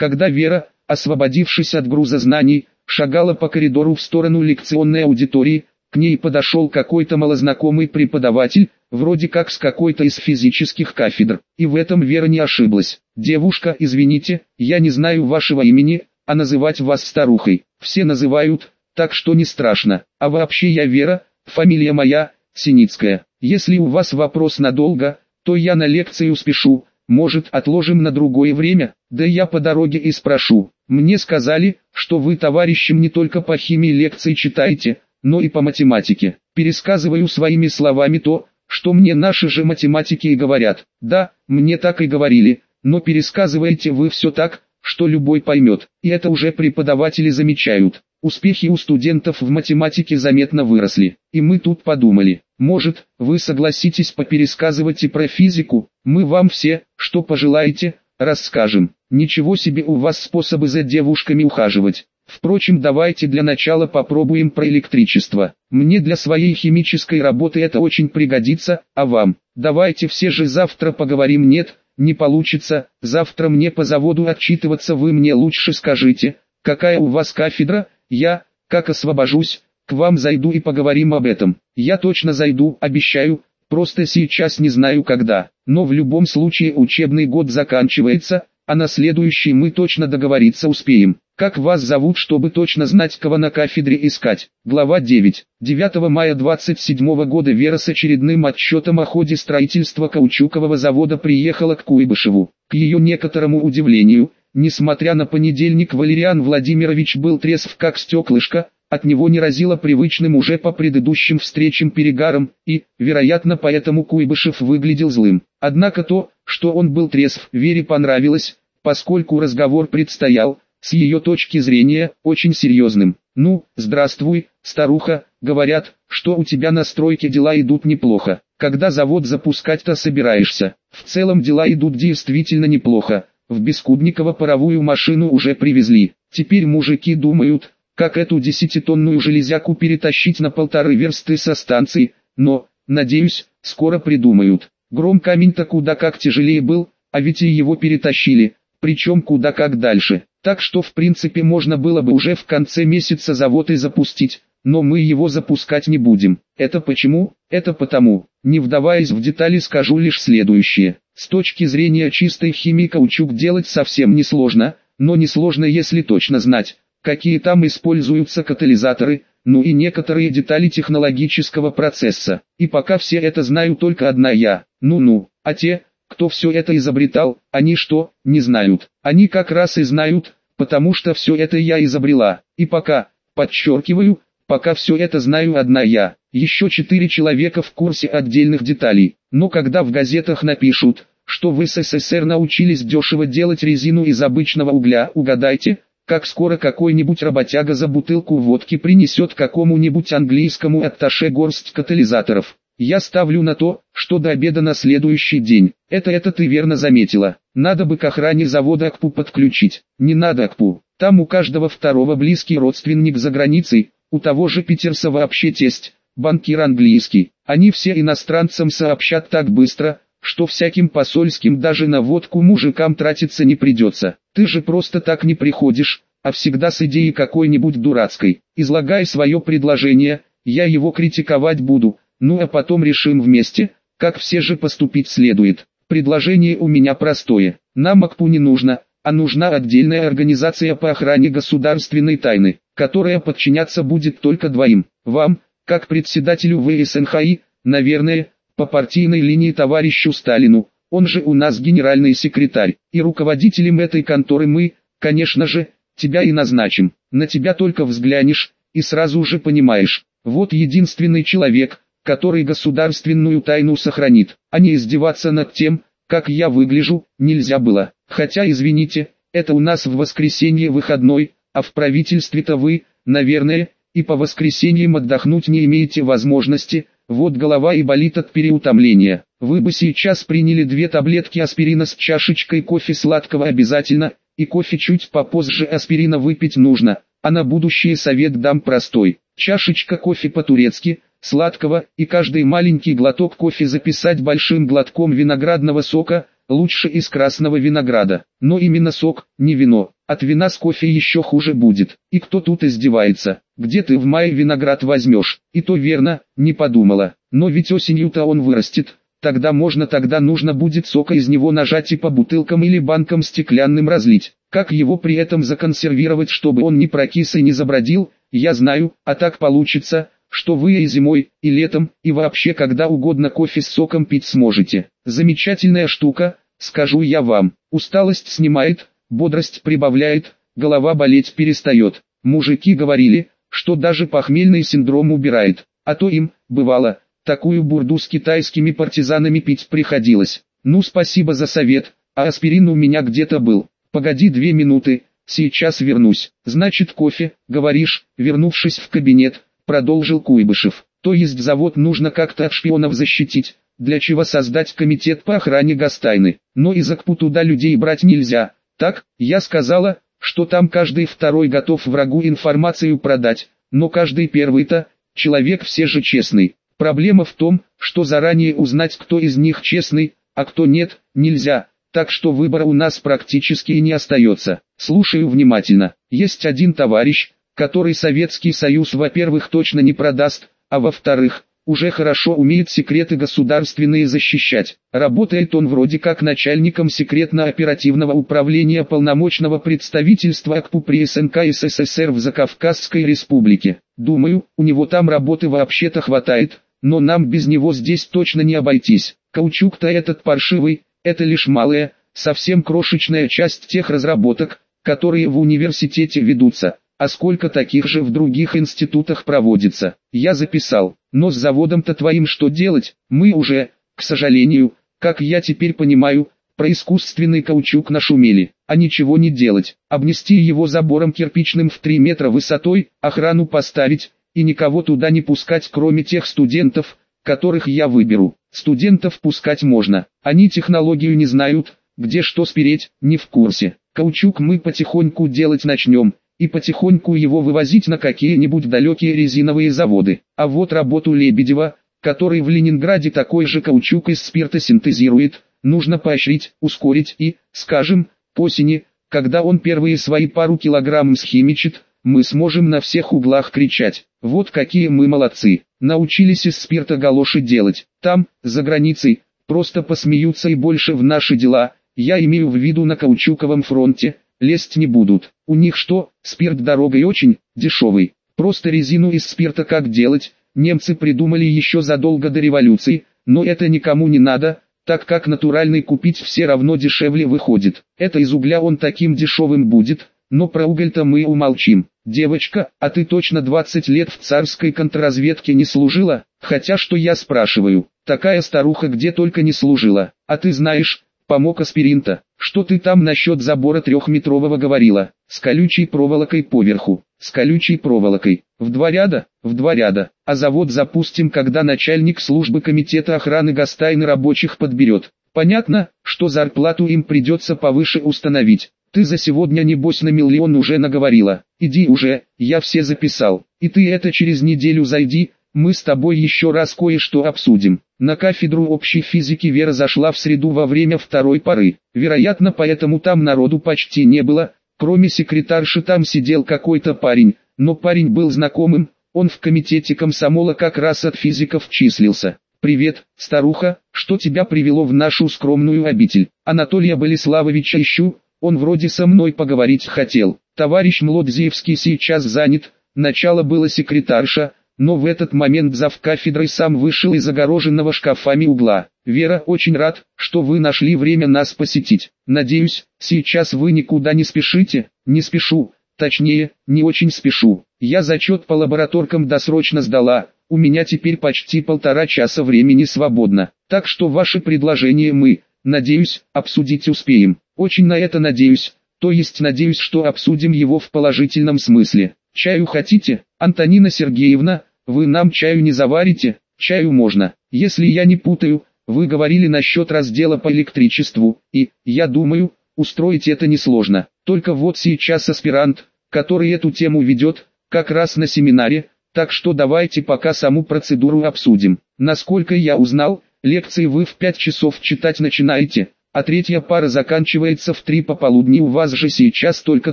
Когда Вера, освободившись от груза знаний, шагала по коридору в сторону лекционной аудитории, к ней подошел какой-то малознакомый преподаватель, вроде как с какой-то из физических кафедр, и в этом Вера не ошиблась. «Девушка, извините, я не знаю вашего имени, а называть вас старухой, все называют, так что не страшно, а вообще я Вера, фамилия моя, Синицкая. Если у вас вопрос надолго, то я на лекцию спешу, может отложим на другое время, да я по дороге и спрошу. Мне сказали, что вы товарищам не только по химии лекции читаете, но и по математике. Пересказываю своими словами то, что мне наши же математики и говорят. Да, мне так и говорили, но пересказываете вы все так, что любой поймет, и это уже преподаватели замечают. Успехи у студентов в математике заметно выросли, и мы тут подумали, может, вы согласитесь попересказывать и про физику, мы вам все, что пожелаете, расскажем. Ничего себе у вас способы за девушками ухаживать. Впрочем, давайте для начала попробуем про электричество. Мне для своей химической работы это очень пригодится, а вам? Давайте все же завтра поговорим. Нет, не получится, завтра мне по заводу отчитываться вы мне лучше скажите, какая у вас кафедра, я, как освобожусь, к вам зайду и поговорим об этом. Я точно зайду, обещаю, просто сейчас не знаю когда, но в любом случае учебный год заканчивается, а на следующий мы точно договориться успеем. Как вас зовут, чтобы точно знать, кого на кафедре искать? Глава 9. 9 мая 27 года Вера с очередным отчетом о ходе строительства каучукового завода приехала к Куйбышеву. К ее некоторому удивлению, несмотря на понедельник Валериан Владимирович был трезв как стеклышко, от него не разило привычным уже по предыдущим встречам перегаром, и, вероятно поэтому Куйбышев выглядел злым. Однако то, что он был трезв, Вере понравилось, поскольку разговор предстоял, с ее точки зрения, очень серьезным. «Ну, здравствуй, старуха, говорят, что у тебя на стройке дела идут неплохо. Когда завод запускать-то собираешься? В целом дела идут действительно неплохо. В Бескудниково паровую машину уже привезли. Теперь мужики думают, как эту десятитонную железяку перетащить на полторы версты со станции, но, надеюсь, скоро придумают. Гром камень-то куда как тяжелее был, а ведь и его перетащили, причем куда как дальше. Так что в принципе можно было бы уже в конце месяца завод и запустить, но мы его запускать не будем. Это почему? Это потому, не вдаваясь в детали скажу лишь следующее. С точки зрения чистой химии каучук делать совсем не сложно, но не сложно если точно знать, какие там используются катализаторы, ну и некоторые детали технологического процесса. И пока все это знаю только одна я, ну-ну, а те, кто все это изобретал, они что, не знают? Они как раз и знают, потому что все это я изобрела. И пока, подчеркиваю, пока все это знаю одна я. Еще четыре человека в курсе отдельных деталей. Но когда в газетах напишут, что в СССР научились дешево делать резину из обычного угля, угадайте, как скоро какой-нибудь работяга за бутылку водки принесет какому-нибудь английскому атташе горсть катализаторов. Я ставлю на то, что до обеда на следующий день. Это это ты верно заметила. Надо бы к охране завода АКПУ подключить. Не надо АКПУ. Там у каждого второго близкий родственник за границей, у того же Питерса вообще тесть, банкир английский. Они все иностранцам сообщат так быстро, что всяким посольским даже на водку мужикам тратиться не придется. Ты же просто так не приходишь, а всегда с идеей какой-нибудь дурацкой. Излагай свое предложение, я его критиковать буду, ну а потом решим вместе, как все же поступить следует. Предложение у меня простое. Нам АКПУ не нужно, а нужна отдельная организация по охране государственной тайны, которая подчиняться будет только двоим. Вам, как председателю ВСНХИ, наверное, по партийной линии товарищу Сталину, он же у нас генеральный секретарь, и руководителем этой конторы мы, конечно же, тебя и назначим. На тебя только взглянешь, и сразу же понимаешь, вот единственный человек, который государственную тайну сохранит, а не издеваться над тем, как я выгляжу, нельзя было. Хотя извините, это у нас в воскресенье выходной, а в правительстве-то вы, наверное, и по воскресеньям отдохнуть не имеете возможности, вот голова и болит от переутомления. Вы бы сейчас приняли две таблетки аспирина с чашечкой кофе сладкого обязательно, и кофе чуть попозже аспирина выпить нужно, а на будущее совет дам простой. Чашечка кофе по-турецки – сладкого, и каждый маленький глоток кофе записать большим глотком виноградного сока, лучше из красного винограда. Но именно сок, не вино. От вина с кофе еще хуже будет. И кто тут издевается? Где ты в мае виноград возьмешь? И то верно, не подумала. Но ведь осенью-то он вырастет. Тогда можно, тогда нужно будет сока из него нажать и по бутылкам или банкам стеклянным разлить. Как его при этом законсервировать, чтобы он не прокис и не забродил, я знаю, а так получится, что вы и зимой, и летом, и вообще когда угодно кофе с соком пить сможете. Замечательная штука, скажу я вам. Усталость снимает, бодрость прибавляет, голова болеть перестает. Мужики говорили, что даже похмельный синдром убирает. А то им, бывало, такую бурду с китайскими партизанами пить приходилось. Ну спасибо за совет, а аспирин у меня где-то был. Погоди две минуты, сейчас вернусь. Значит кофе, говоришь, вернувшись в кабинет, продолжил Куйбышев. То есть завод нужно как-то от шпионов защитить, для чего создать комитет по охране Гастайны. Но из Акпу туда людей брать нельзя. Так, я сказала, что там каждый второй готов врагу информацию продать, но каждый первый-то, человек все же честный. Проблема в том, что заранее узнать кто из них честный, а кто нет, нельзя, так что выбора у нас практически не остается. Слушаю внимательно. Есть один товарищ, который Советский Союз во-первых точно не продаст, а во-вторых, уже хорошо умеет секреты государственные защищать. Работает он вроде как начальником секретно-оперативного управления полномочного представительства АКПУ при СНК СССР в Закавказской республике. Думаю, у него там работы вообще-то хватает, но нам без него здесь точно не обойтись. Каучук-то этот паршивый, это лишь малая, совсем крошечная часть тех разработок, которые в университете ведутся а сколько таких же в других институтах проводится. Я записал, но с заводом-то твоим что делать, мы уже, к сожалению, как я теперь понимаю, про искусственный каучук нашумели, а ничего не делать, обнести его забором кирпичным в 3 метра высотой, охрану поставить, и никого туда не пускать кроме тех студентов, которых я выберу. Студентов пускать можно, они технологию не знают, где что спереть, не в курсе. Каучук мы потихоньку делать начнем, и потихоньку его вывозить на какие-нибудь далекие резиновые заводы. А вот работу Лебедева, который в Ленинграде такой же каучук из спирта синтезирует, нужно поощрить, ускорить и, скажем, к осени, когда он первые свои пару килограмм схимичит, мы сможем на всех углах кричать, вот какие мы молодцы, научились из спирта галоши делать, там, за границей, просто посмеются и больше в наши дела, я имею в виду на каучуковом фронте, лезть не будут. У них что, спирт дорогой очень, дешевый. Просто резину из спирта как делать, немцы придумали еще задолго до революции, но это никому не надо, так как натуральный купить все равно дешевле выходит. Это из угля он таким дешевым будет, но про уголь-то мы умолчим. Девочка, а ты точно 20 лет в царской контрразведке не служила? Хотя что я спрашиваю, такая старуха где только не служила. А ты знаешь, помог аспиринта. Что ты там насчет забора трехметрового говорила? С колючей проволокой поверху. С колючей проволокой. В два ряда? В два ряда. А завод запустим, когда начальник службы комитета охраны Гастайны рабочих подберет. Понятно, что зарплату им придется повыше установить. Ты за сегодня небось на миллион уже наговорила. Иди уже, я все записал. И ты это через неделю зайди, мы с тобой еще раз кое-что обсудим. На кафедру общей физики Вера зашла в среду во время второй поры. Вероятно, поэтому там народу почти не было. Кроме секретарши там сидел какой-то парень, но парень был знакомым, он в комитете комсомола как раз от физиков числился. «Привет, старуха, что тебя привело в нашу скромную обитель? Анатолия Болеславовича ищу, он вроде со мной поговорить хотел. Товарищ Млодзеевский сейчас занят, начало было секретарша, но в этот момент зав кафедрой сам вышел из огороженного шкафами угла. «Вера, очень рад, что вы нашли время нас посетить. Надеюсь, сейчас вы никуда не спешите?» «Не спешу, точнее, не очень спешу. Я зачет по лабораторкам досрочно сдала, у меня теперь почти полтора часа времени свободно. Так что ваше предложение мы, надеюсь, обсудить успеем. Очень на это надеюсь, то есть надеюсь, что обсудим его в положительном смысле. Чаю хотите, Антонина Сергеевна?» Вы нам чаю не заварите, чаю можно. Если я не путаю, вы говорили насчет раздела по электричеству, и, я думаю, устроить это несложно. Только вот сейчас аспирант, который эту тему ведет, как раз на семинаре, так что давайте пока саму процедуру обсудим. Насколько я узнал, лекции вы в 5 часов читать начинаете, а третья пара заканчивается в три пополудни. У вас же сейчас только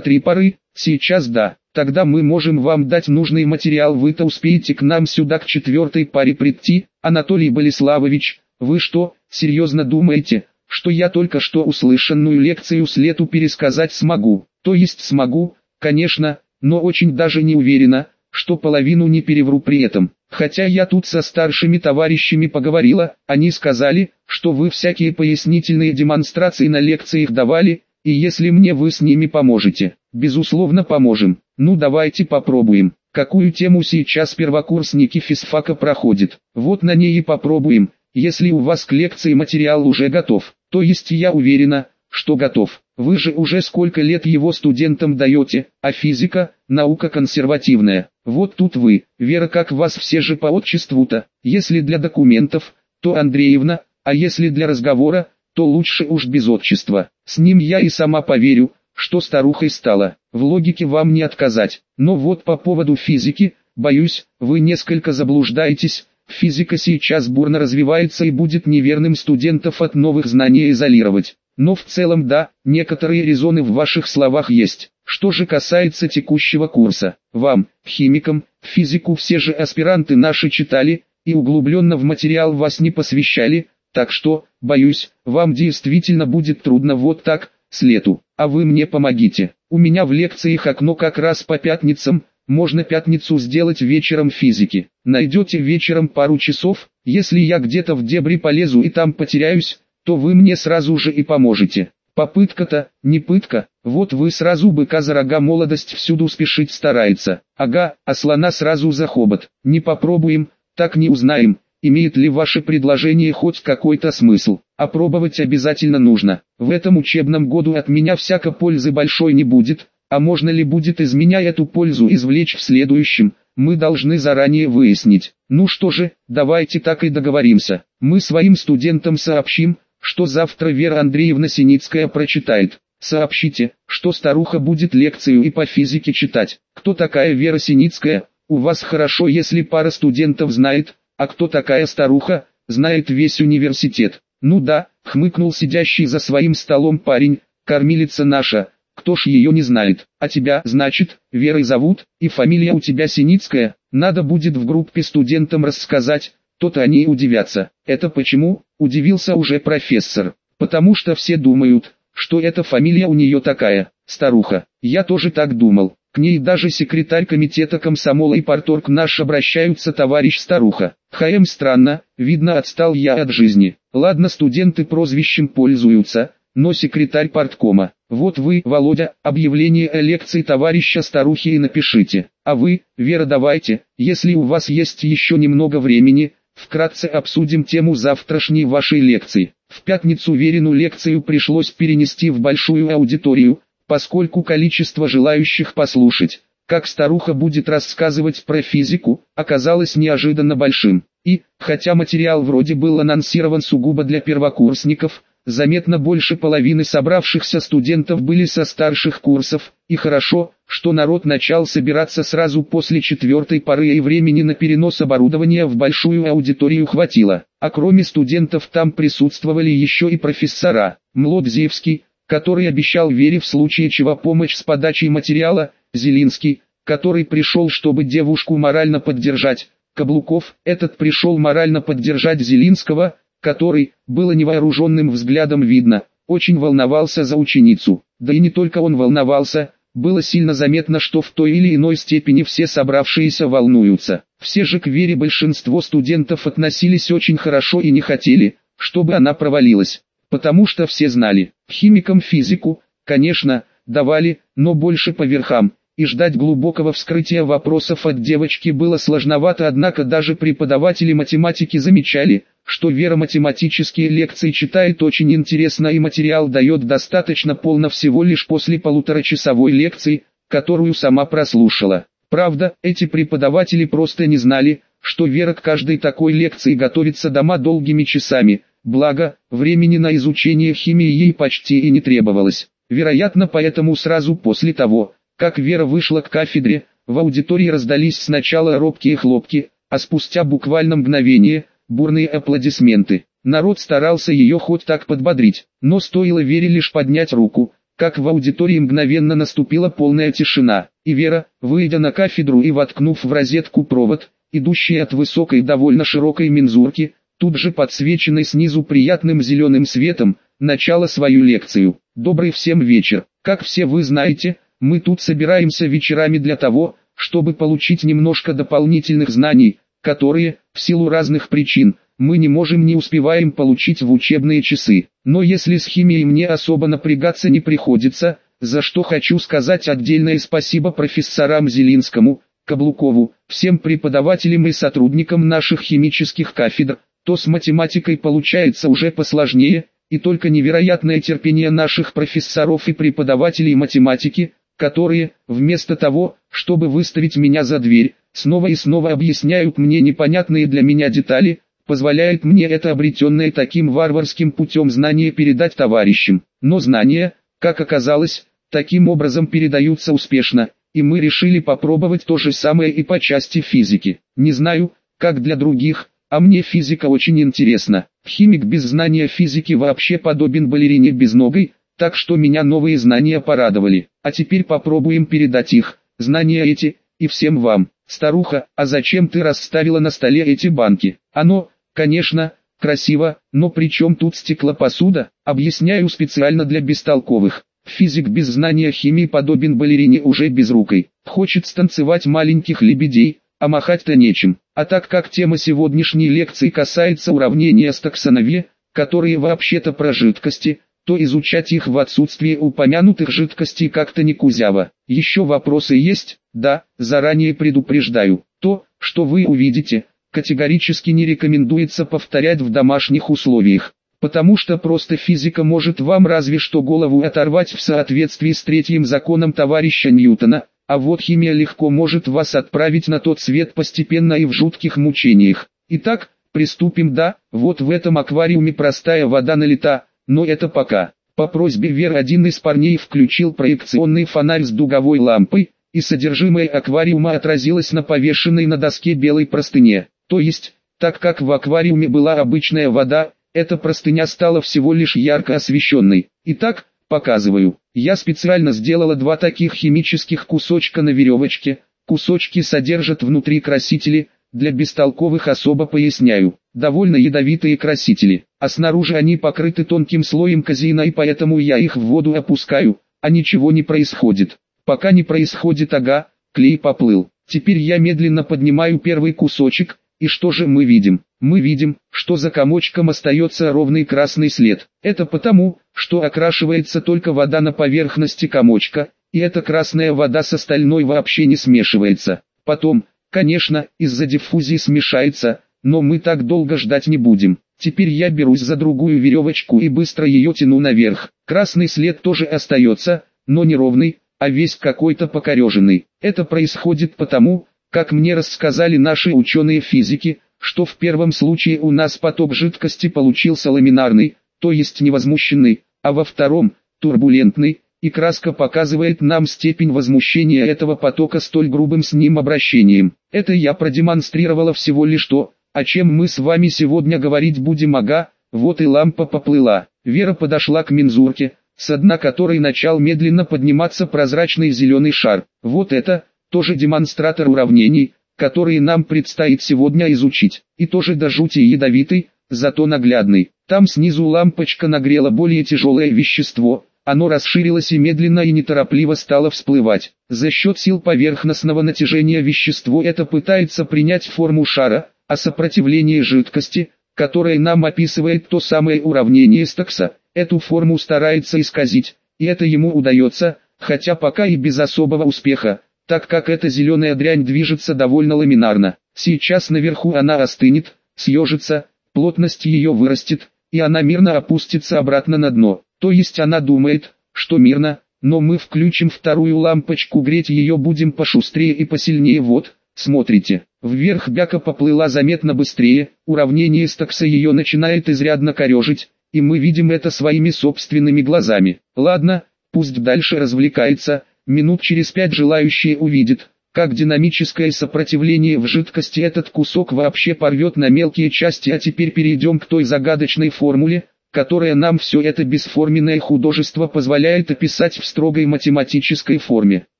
три пары? Сейчас да. Тогда мы можем вам дать нужный материал. Вы-то успеете к нам сюда к четвертой паре прийти? Анатолий Болеславович, вы что, серьезно думаете, что я только что услышанную лекцию с лету пересказать смогу? То есть смогу, конечно, но очень даже не уверена, что половину не перевру при этом. Хотя я тут со старшими товарищами поговорила, они сказали, что вы всякие пояснительные демонстрации на лекциях давали, и если мне вы с ними поможете, безусловно поможем. Ну давайте попробуем. Какую тему сейчас первокурсники физфака проходят? Вот на ней и попробуем, если у вас к лекции материал уже готов. То есть я уверена, что готов. Вы же уже сколько лет его студентам даете, а физика – наука консервативная. Вот тут вы, Вера как вас все же по отчеству-то, если для документов, то Андреевна, а если для разговора, то лучше уж без отчества. С ним я и сама поверю, что старухой стала. В логике вам не отказать. Но вот по поводу физики, боюсь, вы несколько заблуждаетесь. Физика сейчас бурно развивается и будет неверным студентов от новых знаний изолировать. Но в целом да, некоторые резоны в ваших словах есть. Что же касается текущего курса, вам, химикам, физику все же аспиранты наши читали, и углубленно в материал вас не посвящали, так что, боюсь, вам действительно будет трудно вот так, с лету. А вы мне помогите. У меня в лекциях окно как раз по пятницам, можно пятницу сделать вечером физики. Найдете вечером пару часов, если я где-то в дебри полезу и там потеряюсь, то вы мне сразу же и поможете. Попытка-то, не пытка, вот вы сразу быка за рога молодость всюду спешить старается. Ага, а слона сразу за хобот. Не попробуем, так не узнаем, имеет ли ваше предложение хоть какой-то смысл. Опробовать обязательно нужно. В этом учебном году от меня всяко пользы большой не будет, а можно ли будет из меня эту пользу извлечь в следующем, мы должны заранее выяснить. Ну что же, давайте так и договоримся. Мы своим студентам сообщим, что завтра Вера Андреевна Синицкая прочитает. Сообщите, что старуха будет лекцию и по физике читать. Кто такая Вера Синицкая? У вас хорошо, если пара студентов знает, а кто такая старуха, знает весь университет. Ну да, хмыкнул сидящий за своим столом парень, кормилица наша, кто ж ее не знает. А тебя, значит, Верой зовут, и фамилия у тебя Синицкая, надо будет в группе студентам рассказать, то-то они удивятся. Это почему? Удивился уже профессор. Потому что все думают, что эта фамилия у нее такая, старуха. Я тоже так думал. К ней даже секретарь комитета комсомола и порторг наш обращаются товарищ старуха. ХМ странно, видно отстал я от жизни. Ладно студенты прозвищем пользуются, но секретарь парткома. Вот вы, Володя, объявление о лекции товарища старухи и напишите. А вы, Вера давайте, если у вас есть еще немного времени, Вкратце обсудим тему завтрашней вашей лекции. В пятницу Верину лекцию пришлось перенести в большую аудиторию, поскольку количество желающих послушать, как старуха будет рассказывать про физику, оказалось неожиданно большим. И, хотя материал вроде был анонсирован сугубо для первокурсников, заметно больше половины собравшихся студентов были со старших курсов, и хорошо, что народ начал собираться сразу после четвертой поры и времени на перенос оборудования в большую аудиторию хватило. А кроме студентов там присутствовали еще и профессора. Млодзевский, который обещал Вере в случае чего помощь с подачей материала, Зелинский, который пришел чтобы девушку морально поддержать, Каблуков, этот пришел морально поддержать Зелинского, который, было невооруженным взглядом видно, очень волновался за ученицу. Да и не только он волновался, было сильно заметно, что в той или иной степени все собравшиеся волнуются. Все же к Вере большинство студентов относились очень хорошо и не хотели, чтобы она провалилась. Потому что все знали, химикам физику, конечно, давали, но больше по верхам, и ждать глубокого вскрытия вопросов от девочки было сложновато, однако даже преподаватели математики замечали, что Вера математические лекции читает очень интересно и материал дает достаточно полно всего лишь после полуторачасовой лекции, которую сама прослушала. Правда, эти преподаватели просто не знали, что Вера к каждой такой лекции готовится дома долгими часами, благо, времени на изучение химии ей почти и не требовалось. Вероятно поэтому сразу после того, как Вера вышла к кафедре, в аудитории раздались сначала робкие хлопки, а спустя буквально мгновение, бурные аплодисменты. Народ старался ее хоть так подбодрить, но стоило Вере лишь поднять руку, как в аудитории мгновенно наступила полная тишина, и Вера, выйдя на кафедру и воткнув в розетку провод, идущий от высокой довольно широкой мензурки, тут же подсвеченной снизу приятным зеленым светом, начала свою лекцию. Добрый всем вечер. Как все вы знаете, мы тут собираемся вечерами для того, чтобы получить немножко дополнительных знаний, которые, в силу разных причин, мы не можем не успеваем получить в учебные часы. Но если с химией мне особо напрягаться не приходится, за что хочу сказать отдельное спасибо профессорам Зелинскому, Каблукову, всем преподавателям и сотрудникам наших химических кафедр, то с математикой получается уже посложнее, и только невероятное терпение наших профессоров и преподавателей математики, которые, вместо того, чтобы выставить меня за дверь, снова и снова объясняют мне непонятные для меня детали, позволяет мне это обретенное таким варварским путем знание передать товарищам. Но знания, как оказалось, таким образом передаются успешно, и мы решили попробовать то же самое и по части физики. Не знаю, как для других, а мне физика очень интересна. Химик без знания физики вообще подобен балерине без ногой, так что меня новые знания порадовали. А теперь попробуем передать их, знания эти, и всем вам. Старуха, а зачем ты расставила на столе эти банки? Оно, конечно, красиво, но при чем тут стеклопосуда? Объясняю специально для бестолковых. Физик без знания химии подобен балерине уже безрукой. Хочет станцевать маленьких лебедей, а махать-то нечем. А так как тема сегодняшней лекции касается уравнения Стаксонове, которые вообще-то про жидкости, то изучать их в отсутствии упомянутых жидкостей как-то не кузяво. Еще вопросы есть? Да, заранее предупреждаю. То, что вы увидите, категорически не рекомендуется повторять в домашних условиях. Потому что просто физика может вам разве что голову оторвать в соответствии с третьим законом товарища Ньютона, а вот химия легко может вас отправить на тот свет постепенно и в жутких мучениях. Итак, приступим да, вот в этом аквариуме простая вода налита, но это пока. По просьбе Веры один из парней включил проекционный фонарь с дуговой лампой, и содержимое аквариума отразилось на повешенной на доске белой простыне. То есть, так как в аквариуме была обычная вода, эта простыня стала всего лишь ярко освещенной. Итак, показываю. Я специально сделала два таких химических кусочка на веревочке. Кусочки содержат внутри красители, для бестолковых особо поясняю, довольно ядовитые красители, а снаружи они покрыты тонким слоем казеина и поэтому я их в воду опускаю, а ничего не происходит. Пока не происходит ага, клей поплыл. Теперь я медленно поднимаю первый кусочек, и что же мы видим? Мы видим, что за комочком остается ровный красный след. Это потому, что окрашивается только вода на поверхности комочка, и эта красная вода с остальной вообще не смешивается. Потом, Конечно, из-за диффузии смешается, но мы так долго ждать не будем. Теперь я берусь за другую веревочку и быстро ее тяну наверх. Красный след тоже остается, но не ровный, а весь какой-то покореженный. Это происходит потому, как мне рассказали наши ученые-физики, что в первом случае у нас поток жидкости получился ламинарный, то есть невозмущенный, а во втором – турбулентный, и краска показывает нам степень возмущения этого потока столь грубым с ним обращением. Это я продемонстрировала всего лишь то, о чем мы с вами сегодня говорить будем ага, вот и лампа поплыла. Вера подошла к мензурке, с дна которой начал медленно подниматься прозрачный зеленый шар. Вот это, тоже демонстратор уравнений, которые нам предстоит сегодня изучить. И тоже до жути ядовитый, зато наглядный. Там снизу лампочка нагрела более тяжелое вещество, оно расширилось и медленно и неторопливо стало всплывать. За счет сил поверхностного натяжения вещество это пытается принять форму шара, а сопротивление жидкости, которое нам описывает то самое уравнение Стокса, эту форму старается исказить, и это ему удается, хотя пока и без особого успеха, так как эта зеленая дрянь движется довольно ламинарно. Сейчас наверху она остынет, съежится, плотность ее вырастет, и она мирно опустится обратно на дно. То есть она думает, что мирно, но мы включим вторую лампочку греть ее будем пошустрее и посильнее вот, смотрите. Вверх бяка поплыла заметно быстрее, уравнение стакса ее начинает изрядно корежить, и мы видим это своими собственными глазами. Ладно, пусть дальше развлекается, минут через пять желающие увидят, как динамическое сопротивление в жидкости этот кусок вообще порвет на мелкие части. А теперь перейдем к той загадочной формуле, которая нам все это бесформенное художество позволяет описать в строгой математической форме.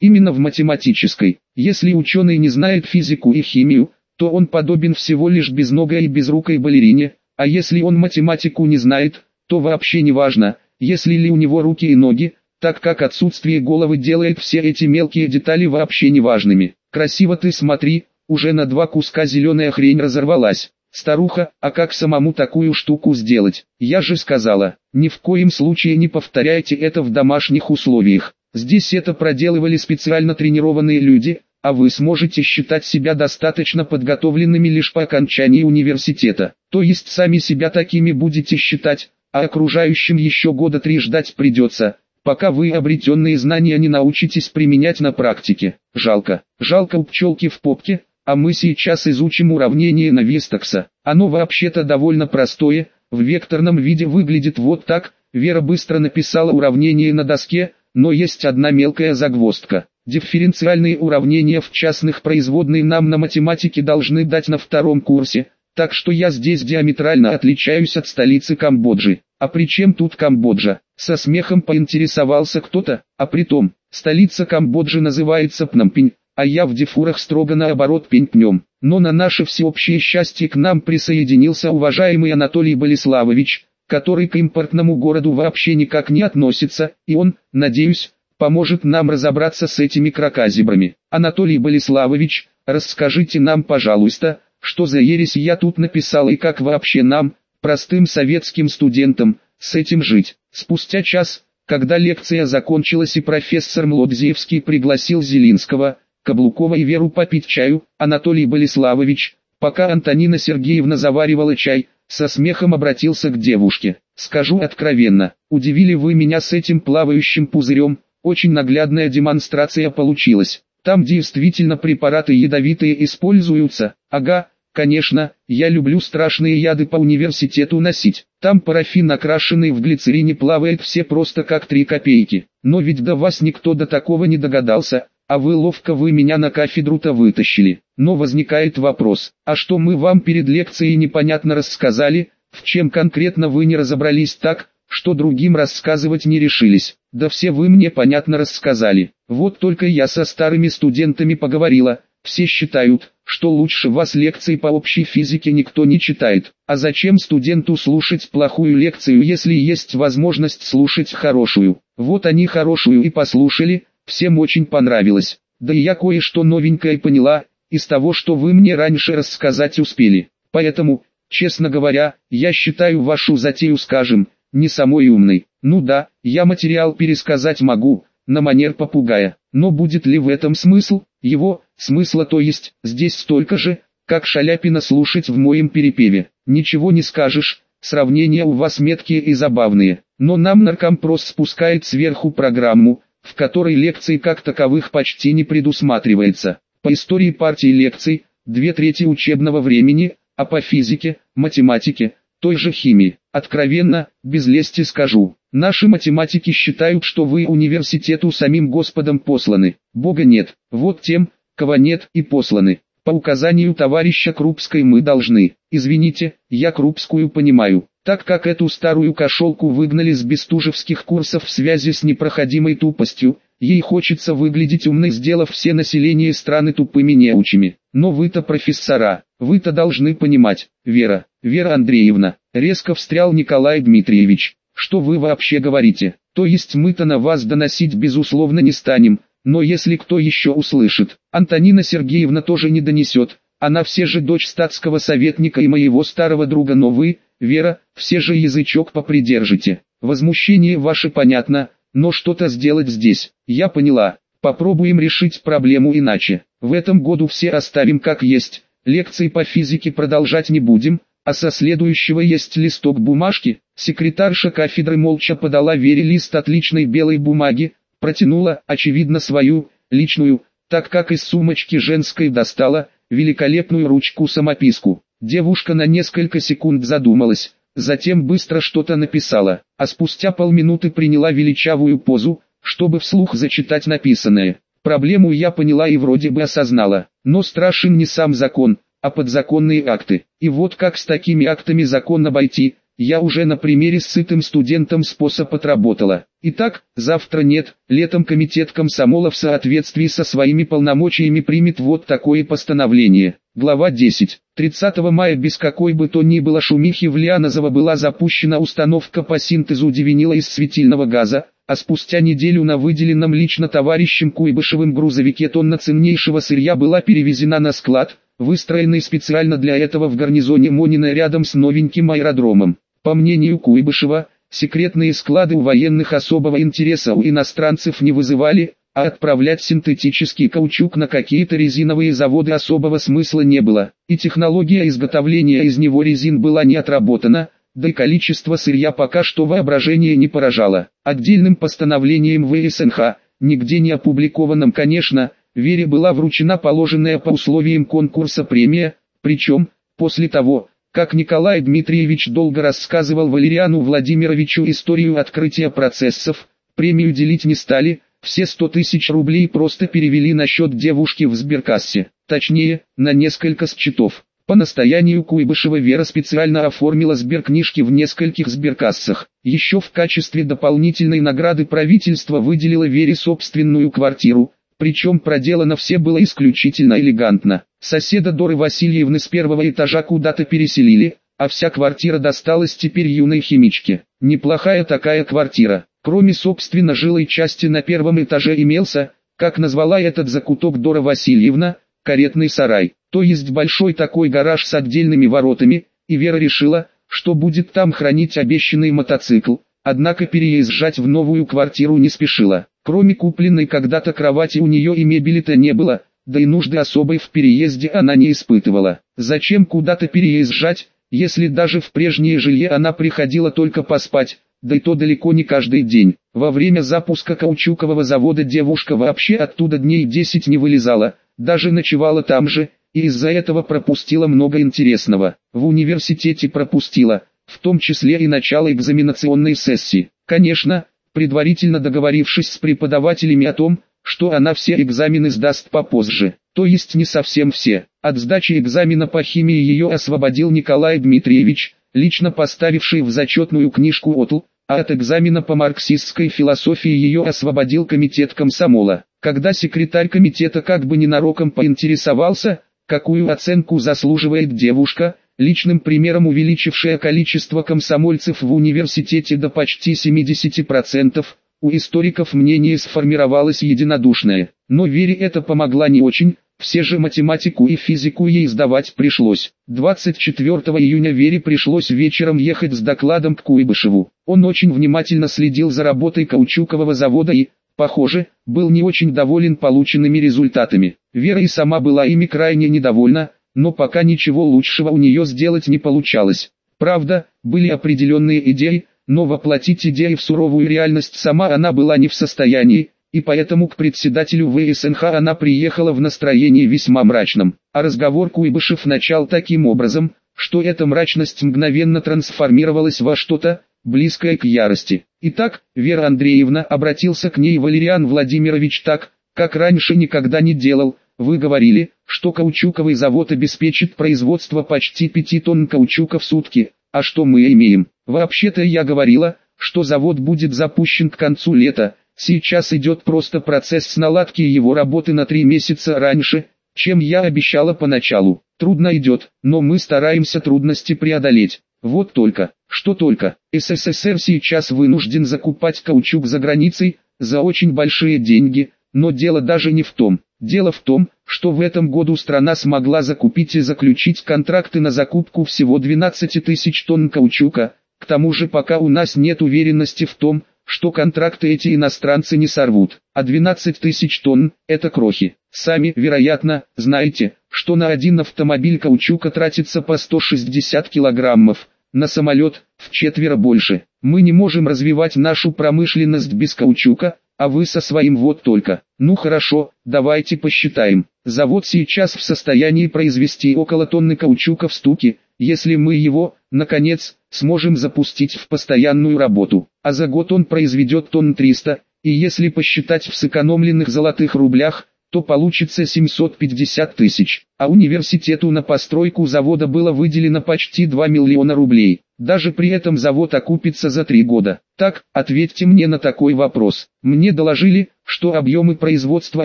Именно в математической. Если ученый не знает физику и химию, то он подобен всего лишь безногой и безрукой балерине, а если он математику не знает, то вообще не важно, если ли у него руки и ноги, так как отсутствие головы делает все эти мелкие детали вообще неважными. Красиво ты смотри, уже на два куска зеленая хрень разорвалась. Старуха, а как самому такую штуку сделать? Я же сказала, ни в коем случае не повторяйте это в домашних условиях. Здесь это проделывали специально тренированные люди, а вы сможете считать себя достаточно подготовленными лишь по окончании университета. То есть сами себя такими будете считать, а окружающим еще года три ждать придется, пока вы обретенные знания не научитесь применять на практике. Жалко, жалко у пчелки в попке, а мы сейчас изучим уравнение Навистокса. Оно вообще-то довольно простое, в векторном виде выглядит вот так. Вера быстро написала уравнение на доске, но есть одна мелкая загвоздка. Дифференциальные уравнения в частных производные нам на математике должны дать на втором курсе, так что я здесь диаметрально отличаюсь от столицы Камбоджи. А при чем тут Камбоджа? Со смехом поинтересовался кто-то, а при том, столица Камбоджи называется Пномпень, а я в дифурах строго наоборот пень-пнем. Но на наше всеобщее счастье к нам присоединился уважаемый Анатолий Болеславович, который к импортному городу вообще никак не относится, и он, надеюсь, поможет нам разобраться с этими крокозибрами. Анатолий Болеславович, расскажите нам, пожалуйста, что за ересь я тут написал и как вообще нам, простым советским студентам, с этим жить. Спустя час, когда лекция закончилась и профессор Млодзеевский пригласил Зелинского, Каблукова и Веру попить чаю, Анатолий Болеславович, пока Антонина Сергеевна заваривала чай, со смехом обратился к девушке. «Скажу откровенно, удивили вы меня с этим плавающим пузырем, очень наглядная демонстрация получилась. Там действительно препараты ядовитые используются, ага, конечно, я люблю страшные яды по университету носить. Там парафин окрашенный в глицерине плавает все просто как три копейки. Но ведь до вас никто до такого не догадался, а вы ловко вы меня на кафедру-то вытащили. Но возникает вопрос, а что мы вам перед лекцией непонятно рассказали, в чем конкретно вы не разобрались так, что другим рассказывать не решились. Да все вы мне понятно рассказали. Вот только я со старыми студентами поговорила, все считают, что лучше вас лекции по общей физике никто не читает. А зачем студенту слушать плохую лекцию, если есть возможность слушать хорошую? Вот они хорошую и послушали, всем очень понравилось. Да и я кое-что новенькое поняла, из того, что вы мне раньше рассказать успели. Поэтому, честно говоря, я считаю вашу затею, скажем, не самой умной. Ну да, я материал пересказать могу, на манер попугая. Но будет ли в этом смысл? Его, смысла то есть, здесь столько же, как Шаляпина слушать в моем перепеве. Ничего не скажешь, сравнения у вас меткие и забавные. Но нам наркомпрос спускает сверху программу, в которой лекций как таковых почти не предусматривается. По истории партии лекций, две трети учебного времени, а по физике, математике, той же химии. Откровенно, без лести скажу, наши математики считают, что вы университету самим Господом посланы. Бога нет, вот тем, кого нет и посланы. По указанию товарища Крупской мы должны, извините, я Крупскую понимаю, так как эту старую кошелку выгнали с бестужевских курсов в связи с непроходимой тупостью, ей хочется выглядеть умной, сделав все население страны тупыми неучими. Но вы-то профессора, вы-то должны понимать, Вера, Вера Андреевна, резко встрял Николай Дмитриевич, что вы вообще говорите, то есть мы-то на вас доносить безусловно не станем, но если кто еще услышит, Антонина Сергеевна тоже не донесет, она все же дочь статского советника и моего старого друга, но вы, Вера, все же язычок попридержите. Возмущение ваше понятно, но что-то сделать здесь, я поняла. Попробуем решить проблему иначе. В этом году все оставим как есть, Лекции по физике продолжать не будем, а со следующего есть листок бумажки. Секретарша кафедры молча подала Вере лист отличной белой бумаги, протянула, очевидно, свою, личную, так как из сумочки женской достала, великолепную ручку-самописку. Девушка на несколько секунд задумалась, затем быстро что-то написала, а спустя полминуты приняла величавую позу, чтобы вслух зачитать написанное. Проблему я поняла и вроде бы осознала, но страшен не сам закон, а подзаконные акты. И вот как с такими актами закон обойти, я уже на примере с сытым студентом способ отработала. Итак, завтра нет, летом комитет комсомола в соответствии со своими полномочиями примет вот такое постановление. Глава 10. 30 мая без какой бы то ни было шумихи в Лианозово была запущена установка по синтезу дивинила из светильного газа, а спустя неделю на выделенном лично товарищем Куйбышевым грузовике тонна ценнейшего сырья была перевезена на склад, выстроенный специально для этого в гарнизоне Монина рядом с новеньким аэродромом. По мнению Куйбышева, секретные склады у военных особого интереса у иностранцев не вызывали, а отправлять синтетический каучук на какие-то резиновые заводы особого смысла не было, и технология изготовления из него резин была не отработана, да и количество сырья пока что воображение не поражало. Отдельным постановлением ВСНХ, нигде не опубликованным конечно, Вере была вручена положенная по условиям конкурса премия, причем, после того, как Николай Дмитриевич долго рассказывал Валериану Владимировичу историю открытия процессов, премию делить не стали, все 100 тысяч рублей просто перевели на счет девушки в сберкассе, точнее, на несколько счетов. По настоянию Куйбышева Вера специально оформила сберкнижки в нескольких сберкассах. Еще в качестве дополнительной награды правительство выделило Вере собственную квартиру, причем проделано все было исключительно элегантно. Соседа Доры Васильевны с первого этажа куда-то переселили, а вся квартира досталась теперь юной химичке. Неплохая такая квартира. Кроме собственно жилой части на первом этаже имелся, как назвала этот закуток Дора Васильевна, каретный сарай. То есть большой такой гараж с отдельными воротами, и Вера решила, что будет там хранить обещанный мотоцикл, однако переезжать в новую квартиру не спешила. Кроме купленной когда-то кровати у нее и мебели-то не было, да и нужды особой в переезде она не испытывала. Зачем куда-то переезжать, если даже в прежнее жилье она приходила только поспать, да и то далеко не каждый день. Во время запуска каучукового завода девушка вообще оттуда дней 10 не вылезала, даже ночевала там же, и из-за этого пропустила много интересного. В университете пропустила, в том числе и начало экзаменационной сессии. Конечно, предварительно договорившись с преподавателями о том, что она все экзамены сдаст попозже, то есть не совсем все. От сдачи экзамена по химии ее освободил Николай Дмитриевич, лично поставивший в зачетную книжку ОТЛ, а от экзамена по марксистской философии ее освободил комитет комсомола. Когда секретарь комитета как бы ненароком поинтересовался, какую оценку заслуживает девушка, личным примером увеличившая количество комсомольцев в университете до почти 70%, у историков мнение сформировалось единодушное, но Вере это помогла не очень, все же математику и физику ей сдавать пришлось. 24 июня Вере пришлось вечером ехать с докладом к Куйбышеву. Он очень внимательно следил за работой каучукового завода и, похоже, был не очень доволен полученными результатами. Вера и сама была ими крайне недовольна, но пока ничего лучшего у нее сделать не получалось. Правда, были определенные идеи, но воплотить идеи в суровую реальность сама она была не в состоянии, и поэтому к председателю ВСНХ она приехала в настроении весьма мрачном. А разговор Куйбышев начал таким образом, что эта мрачность мгновенно трансформировалась во что-то, близкое к ярости. Итак, Вера Андреевна обратился к ней Валериан Владимирович так, как раньше никогда не делал, вы говорили, что каучуковый завод обеспечит производство почти 5 тонн каучука в сутки, а что мы имеем? Вообще-то я говорила, что завод будет запущен к концу лета, сейчас идет просто процесс наладки его работы на 3 месяца раньше, чем я обещала поначалу. Трудно идет, но мы стараемся трудности преодолеть. Вот только, что только, СССР сейчас вынужден закупать каучук за границей, за очень большие деньги, но дело даже не в том. Дело в том, что в этом году страна смогла закупить и заключить контракты на закупку всего 12 тысяч тонн каучука, к тому же пока у нас нет уверенности в том, что контракты эти иностранцы не сорвут, а 12 тысяч тонн – это крохи. Сами, вероятно, знаете, что на один автомобиль каучука тратится по 160 килограммов, на самолет – в четверо больше. Мы не можем развивать нашу промышленность без каучука, а вы со своим вот только. Ну хорошо, давайте посчитаем. Завод сейчас в состоянии произвести около тонны каучука в стуке, если мы его, наконец, сможем запустить в постоянную работу. А за год он произведет тонн 300, и если посчитать в сэкономленных золотых рублях, то получится 750 тысяч, а университету на постройку завода было выделено почти 2 миллиона рублей. Даже при этом завод окупится за три года. Так, ответьте мне на такой вопрос. Мне доложили, что объемы производства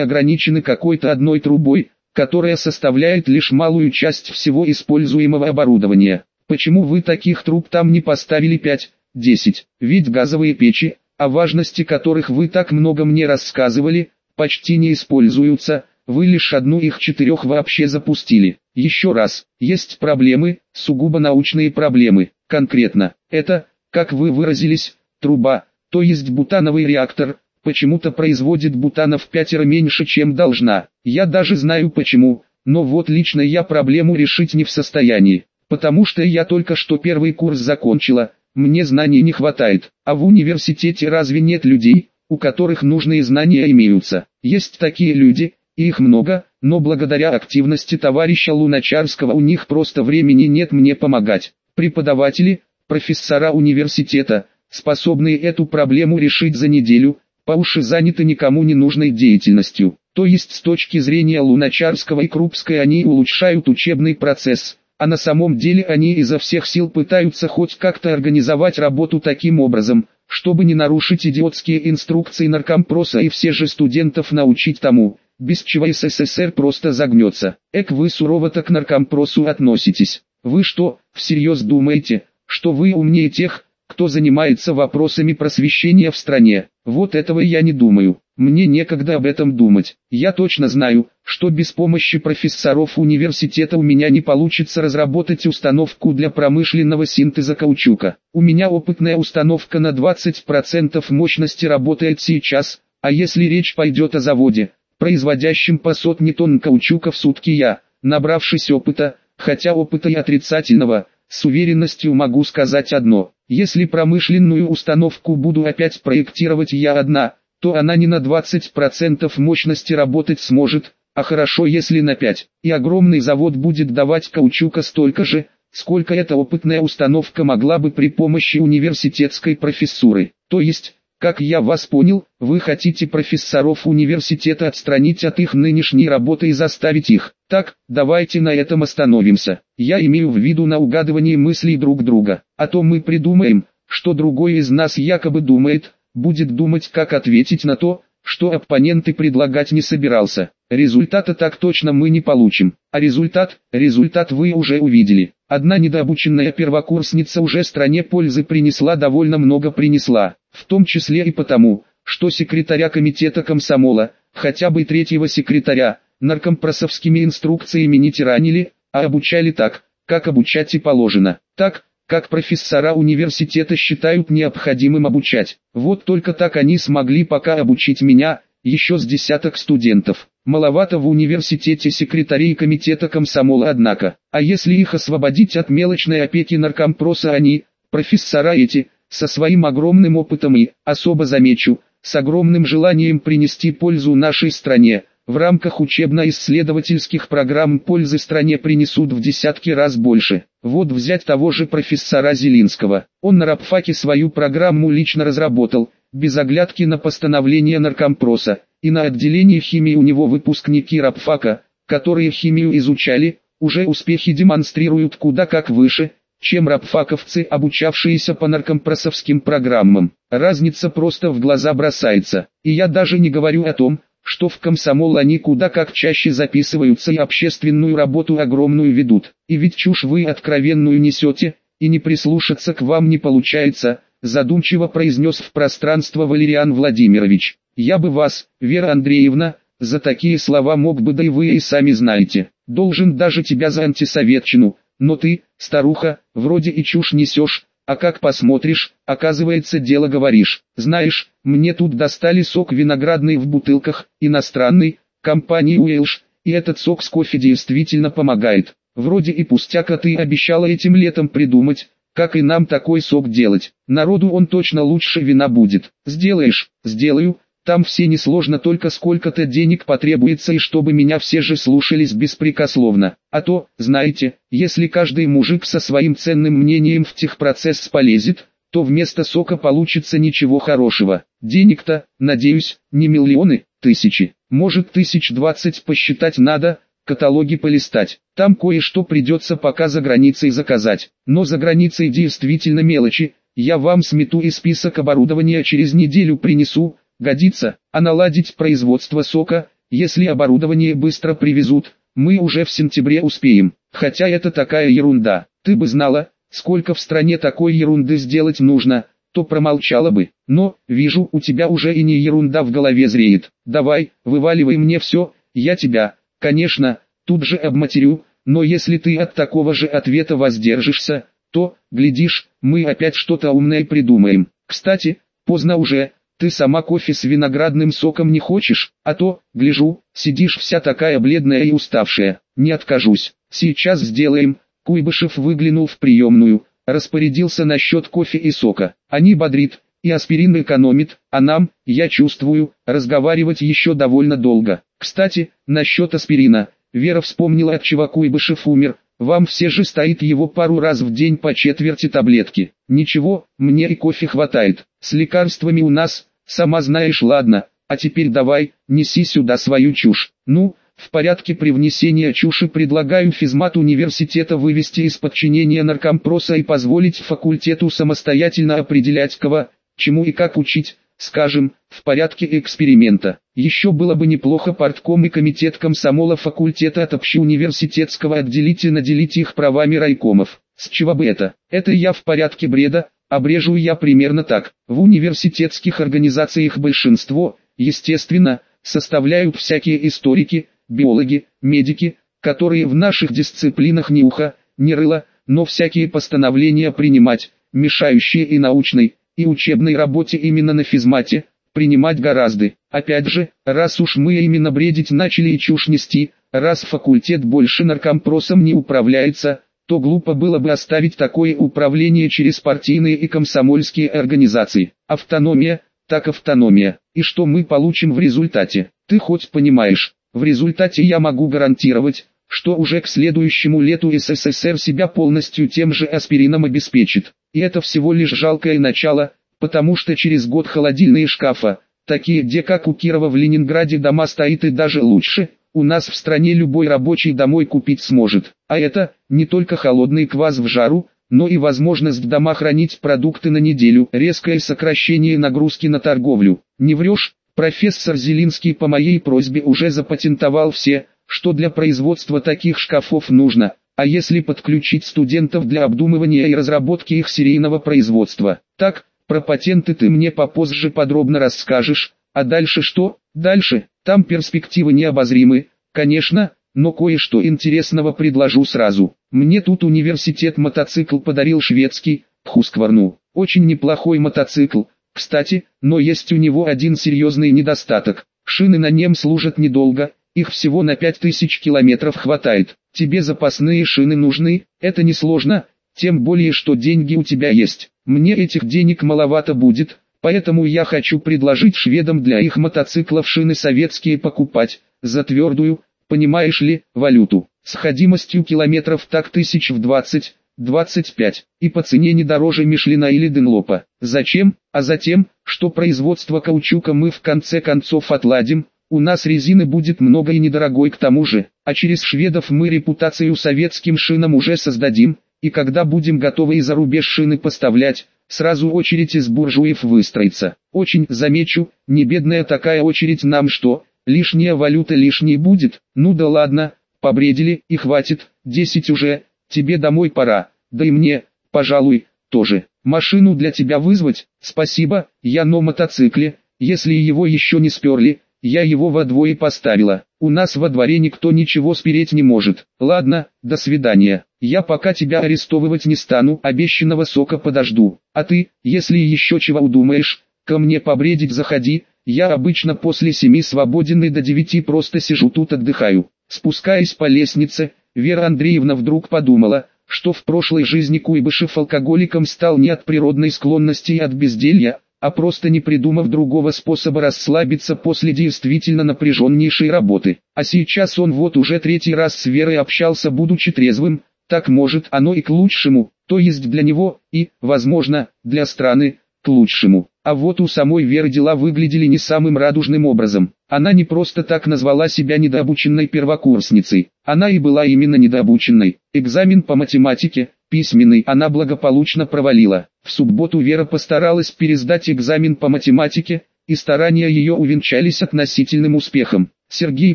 ограничены какой-то одной трубой, которая составляет лишь малую часть всего используемого оборудования. Почему вы таких труб там не поставили 5-10? Ведь газовые печи, о важности которых вы так много мне рассказывали, почти не используются, вы лишь одну их четырех вообще запустили. Еще раз, есть проблемы, сугубо научные проблемы. Конкретно, это, как вы выразились, труба, то есть бутановый реактор, почему-то производит бутана в пятеро меньше, чем должна. Я даже знаю почему, но вот лично я проблему решить не в состоянии, потому что я только что первый курс закончила, мне знаний не хватает, а в университете разве нет людей, у которых нужные знания имеются. Есть такие люди, их много, но благодаря активности товарища Луначарского у них просто времени нет мне помогать. Преподаватели, профессора университета, способные эту проблему решить за неделю, по уши заняты никому не нужной деятельностью. То есть с точки зрения Луначарского и Крупской они улучшают учебный процесс, а на самом деле они изо всех сил пытаются хоть как-то организовать работу таким образом, чтобы не нарушить идиотские инструкции наркомпроса и все же студентов научить тому, без чего СССР просто загнется. Эк вы сурово-то к наркомпросу относитесь. Вы что, всерьез думаете, что вы умнее тех, кто занимается вопросами просвещения в стране? Вот этого я не думаю. Мне некогда об этом думать. Я точно знаю, что без помощи профессоров университета у меня не получится разработать установку для промышленного синтеза каучука. У меня опытная установка на 20% мощности работает сейчас, а если речь пойдет о заводе, производящем по сотне тонн каучука в сутки я, набравшись опыта, хотя опыта и отрицательного, с уверенностью могу сказать одно. Если промышленную установку буду опять проектировать я одна, то она не на 20% мощности работать сможет, а хорошо если на 5, и огромный завод будет давать каучука столько же, сколько эта опытная установка могла бы при помощи университетской профессуры. То есть, как я вас понял, вы хотите профессоров университета отстранить от их нынешней работы и заставить их. Так, давайте на этом остановимся. Я имею в виду на угадывание мыслей друг друга. А то мы придумаем, что другой из нас якобы думает, будет думать как ответить на то, что оппоненты предлагать не собирался. Результата так точно мы не получим. А результат, результат вы уже увидели. Одна недообученная первокурсница уже стране пользы принесла довольно много принесла. В том числе и потому, что секретаря комитета комсомола, хотя бы третьего секретаря, наркомпросовскими инструкциями не тиранили, а обучали так, как обучать и положено. Так, как профессора университета считают необходимым обучать. Вот только так они смогли пока обучить меня, еще с десяток студентов. Маловато в университете секретарей комитета комсомола однако. А если их освободить от мелочной опеки наркомпроса они, профессора эти, со своим огромным опытом и, особо замечу, с огромным желанием принести пользу нашей стране, в рамках учебно-исследовательских программ пользы стране принесут в десятки раз больше. Вот взять того же профессора Зелинского. Он на рабфаке свою программу лично разработал, без оглядки на постановление наркомпроса, и на отделении химии у него выпускники рабфака, которые химию изучали, уже успехи демонстрируют куда как выше, чем рабфаковцы, обучавшиеся по наркомпросовским программам. Разница просто в глаза бросается. И я даже не говорю о том, что в комсомол они куда как чаще записываются и общественную работу огромную ведут. И ведь чушь вы откровенную несете, и не прислушаться к вам не получается, задумчиво произнес в пространство Валериан Владимирович. Я бы вас, Вера Андреевна, за такие слова мог бы да и вы и сами знаете. Должен даже тебя за антисоветчину, но ты, старуха, вроде и чушь несешь, а как посмотришь, оказывается дело говоришь. Знаешь, мне тут достали сок виноградный в бутылках, иностранный, компании Уэлш, и этот сок с кофе действительно помогает. Вроде и пустяка ты обещала этим летом придумать, как и нам такой сок делать. Народу он точно лучше вина будет. Сделаешь, сделаю, там все несложно только сколько-то денег потребуется и чтобы меня все же слушались беспрекословно. А то, знаете, если каждый мужик со своим ценным мнением в техпроцесс полезет, то вместо сока получится ничего хорошего. Денег-то, надеюсь, не миллионы, тысячи, может тысяч двадцать посчитать надо, каталоги полистать. Там кое-что придется пока за границей заказать. Но за границей действительно мелочи, я вам смету и список оборудования через неделю принесу, годится, а наладить производство сока, если оборудование быстро привезут, мы уже в сентябре успеем. Хотя это такая ерунда, ты бы знала, сколько в стране такой ерунды сделать нужно, то промолчала бы. Но, вижу, у тебя уже и не ерунда в голове зреет. Давай, вываливай мне все, я тебя, конечно, тут же обматерю, но если ты от такого же ответа воздержишься, то, глядишь, мы опять что-то умное придумаем. Кстати, поздно уже, ты сама кофе с виноградным соком не хочешь, а то, гляжу, сидишь вся такая бледная и уставшая. Не откажусь. Сейчас сделаем. Куйбышев выглянул в приемную, распорядился насчет кофе и сока. Они бодрит, и аспирин экономит, а нам, я чувствую, разговаривать еще довольно долго. Кстати, насчет аспирина. Вера вспомнила, от чего Куйбышев умер. Вам все же стоит его пару раз в день по четверти таблетки. Ничего, мне и кофе хватает. С лекарствами у нас, сама знаешь, ладно. А теперь давай, неси сюда свою чушь. Ну, в порядке при внесении чуши предлагаю физмат университета вывести из подчинения наркомпроса и позволить факультету самостоятельно определять кого, чему и как учить, скажем, в порядке эксперимента. Еще было бы неплохо партком и комитет комсомола факультета от общеуниверситетского отделить и наделить их правами райкомов. С чего бы это? Это я в порядке бреда, обрежу я примерно так. В университетских организациях большинство, естественно, составляют всякие историки, биологи, медики, которые в наших дисциплинах ни уха, ни рыла, но всякие постановления принимать, мешающие и научной, и учебной работе именно на физмате, принимать гораздо. Опять же, раз уж мы именно бредить начали и чушь нести, раз факультет больше наркомпросом не управляется, то глупо было бы оставить такое управление через партийные и комсомольские организации. Автономия, так автономия. И что мы получим в результате? Ты хоть понимаешь, в результате я могу гарантировать, что уже к следующему лету СССР себя полностью тем же аспирином обеспечит. И это всего лишь жалкое начало, потому что через год холодильные шкафа, такие где как у Кирова в Ленинграде дома стоит и даже лучше, у нас в стране любой рабочий домой купить сможет. А это, не только холодный квас в жару, но и возможность дома хранить продукты на неделю, резкое сокращение нагрузки на торговлю. Не врешь, Профессор Зелинский по моей просьбе уже запатентовал все, что для производства таких шкафов нужно, а если подключить студентов для обдумывания и разработки их серийного производства. Так, про патенты ты мне попозже подробно расскажешь, а дальше что? Дальше, там перспективы необозримы, конечно, но кое-что интересного предложу сразу. Мне тут университет мотоцикл подарил шведский, Хускварну. Очень неплохой мотоцикл, кстати, но есть у него один серьезный недостаток. Шины на нем служат недолго, их всего на 5000 километров хватает. Тебе запасные шины нужны, это несложно, тем более что деньги у тебя есть. Мне этих денег маловато будет, поэтому я хочу предложить шведам для их мотоциклов шины советские покупать, за твердую, понимаешь ли, валюту. С ходимостью километров так тысяч в 20, 25, и по цене не дороже Мишлина или Денлопа. Зачем? А затем, что производство каучука мы в конце концов отладим, у нас резины будет много и недорогой к тому же, а через шведов мы репутацию советским шинам уже создадим, и когда будем готовы и за рубеж шины поставлять, сразу очередь из буржуев выстроится. Очень, замечу, не бедная такая очередь нам что, лишняя валюта лишней будет, ну да ладно, побредили и хватит, 10 уже, тебе домой пора, да и мне, пожалуй, тоже. Машину для тебя вызвать? Спасибо, я на мотоцикле, если его еще не сперли, я его во двое поставила. У нас во дворе никто ничего спереть не может. Ладно, до свидания. Я пока тебя арестовывать не стану, обещанного сока подожду. А ты, если еще чего удумаешь, ко мне побредить заходи, я обычно после семи свободен и до девяти просто сижу тут отдыхаю. Спускаясь по лестнице, Вера Андреевна вдруг подумала, что в прошлой жизни Куйбышев алкоголиком стал не от природной склонности и от безделья, а просто не придумав другого способа расслабиться после действительно напряженнейшей работы. А сейчас он вот уже третий раз с Верой общался будучи трезвым, так может оно и к лучшему, то есть для него и, возможно, для страны, к лучшему. А вот у самой Веры дела выглядели не самым радужным образом. Она не просто так назвала себя недообученной первокурсницей, она и была именно недообученной. Экзамен по математике, письменный, она благополучно провалила. В субботу Вера постаралась пересдать экзамен по математике, и старания ее увенчались относительным успехом. Сергей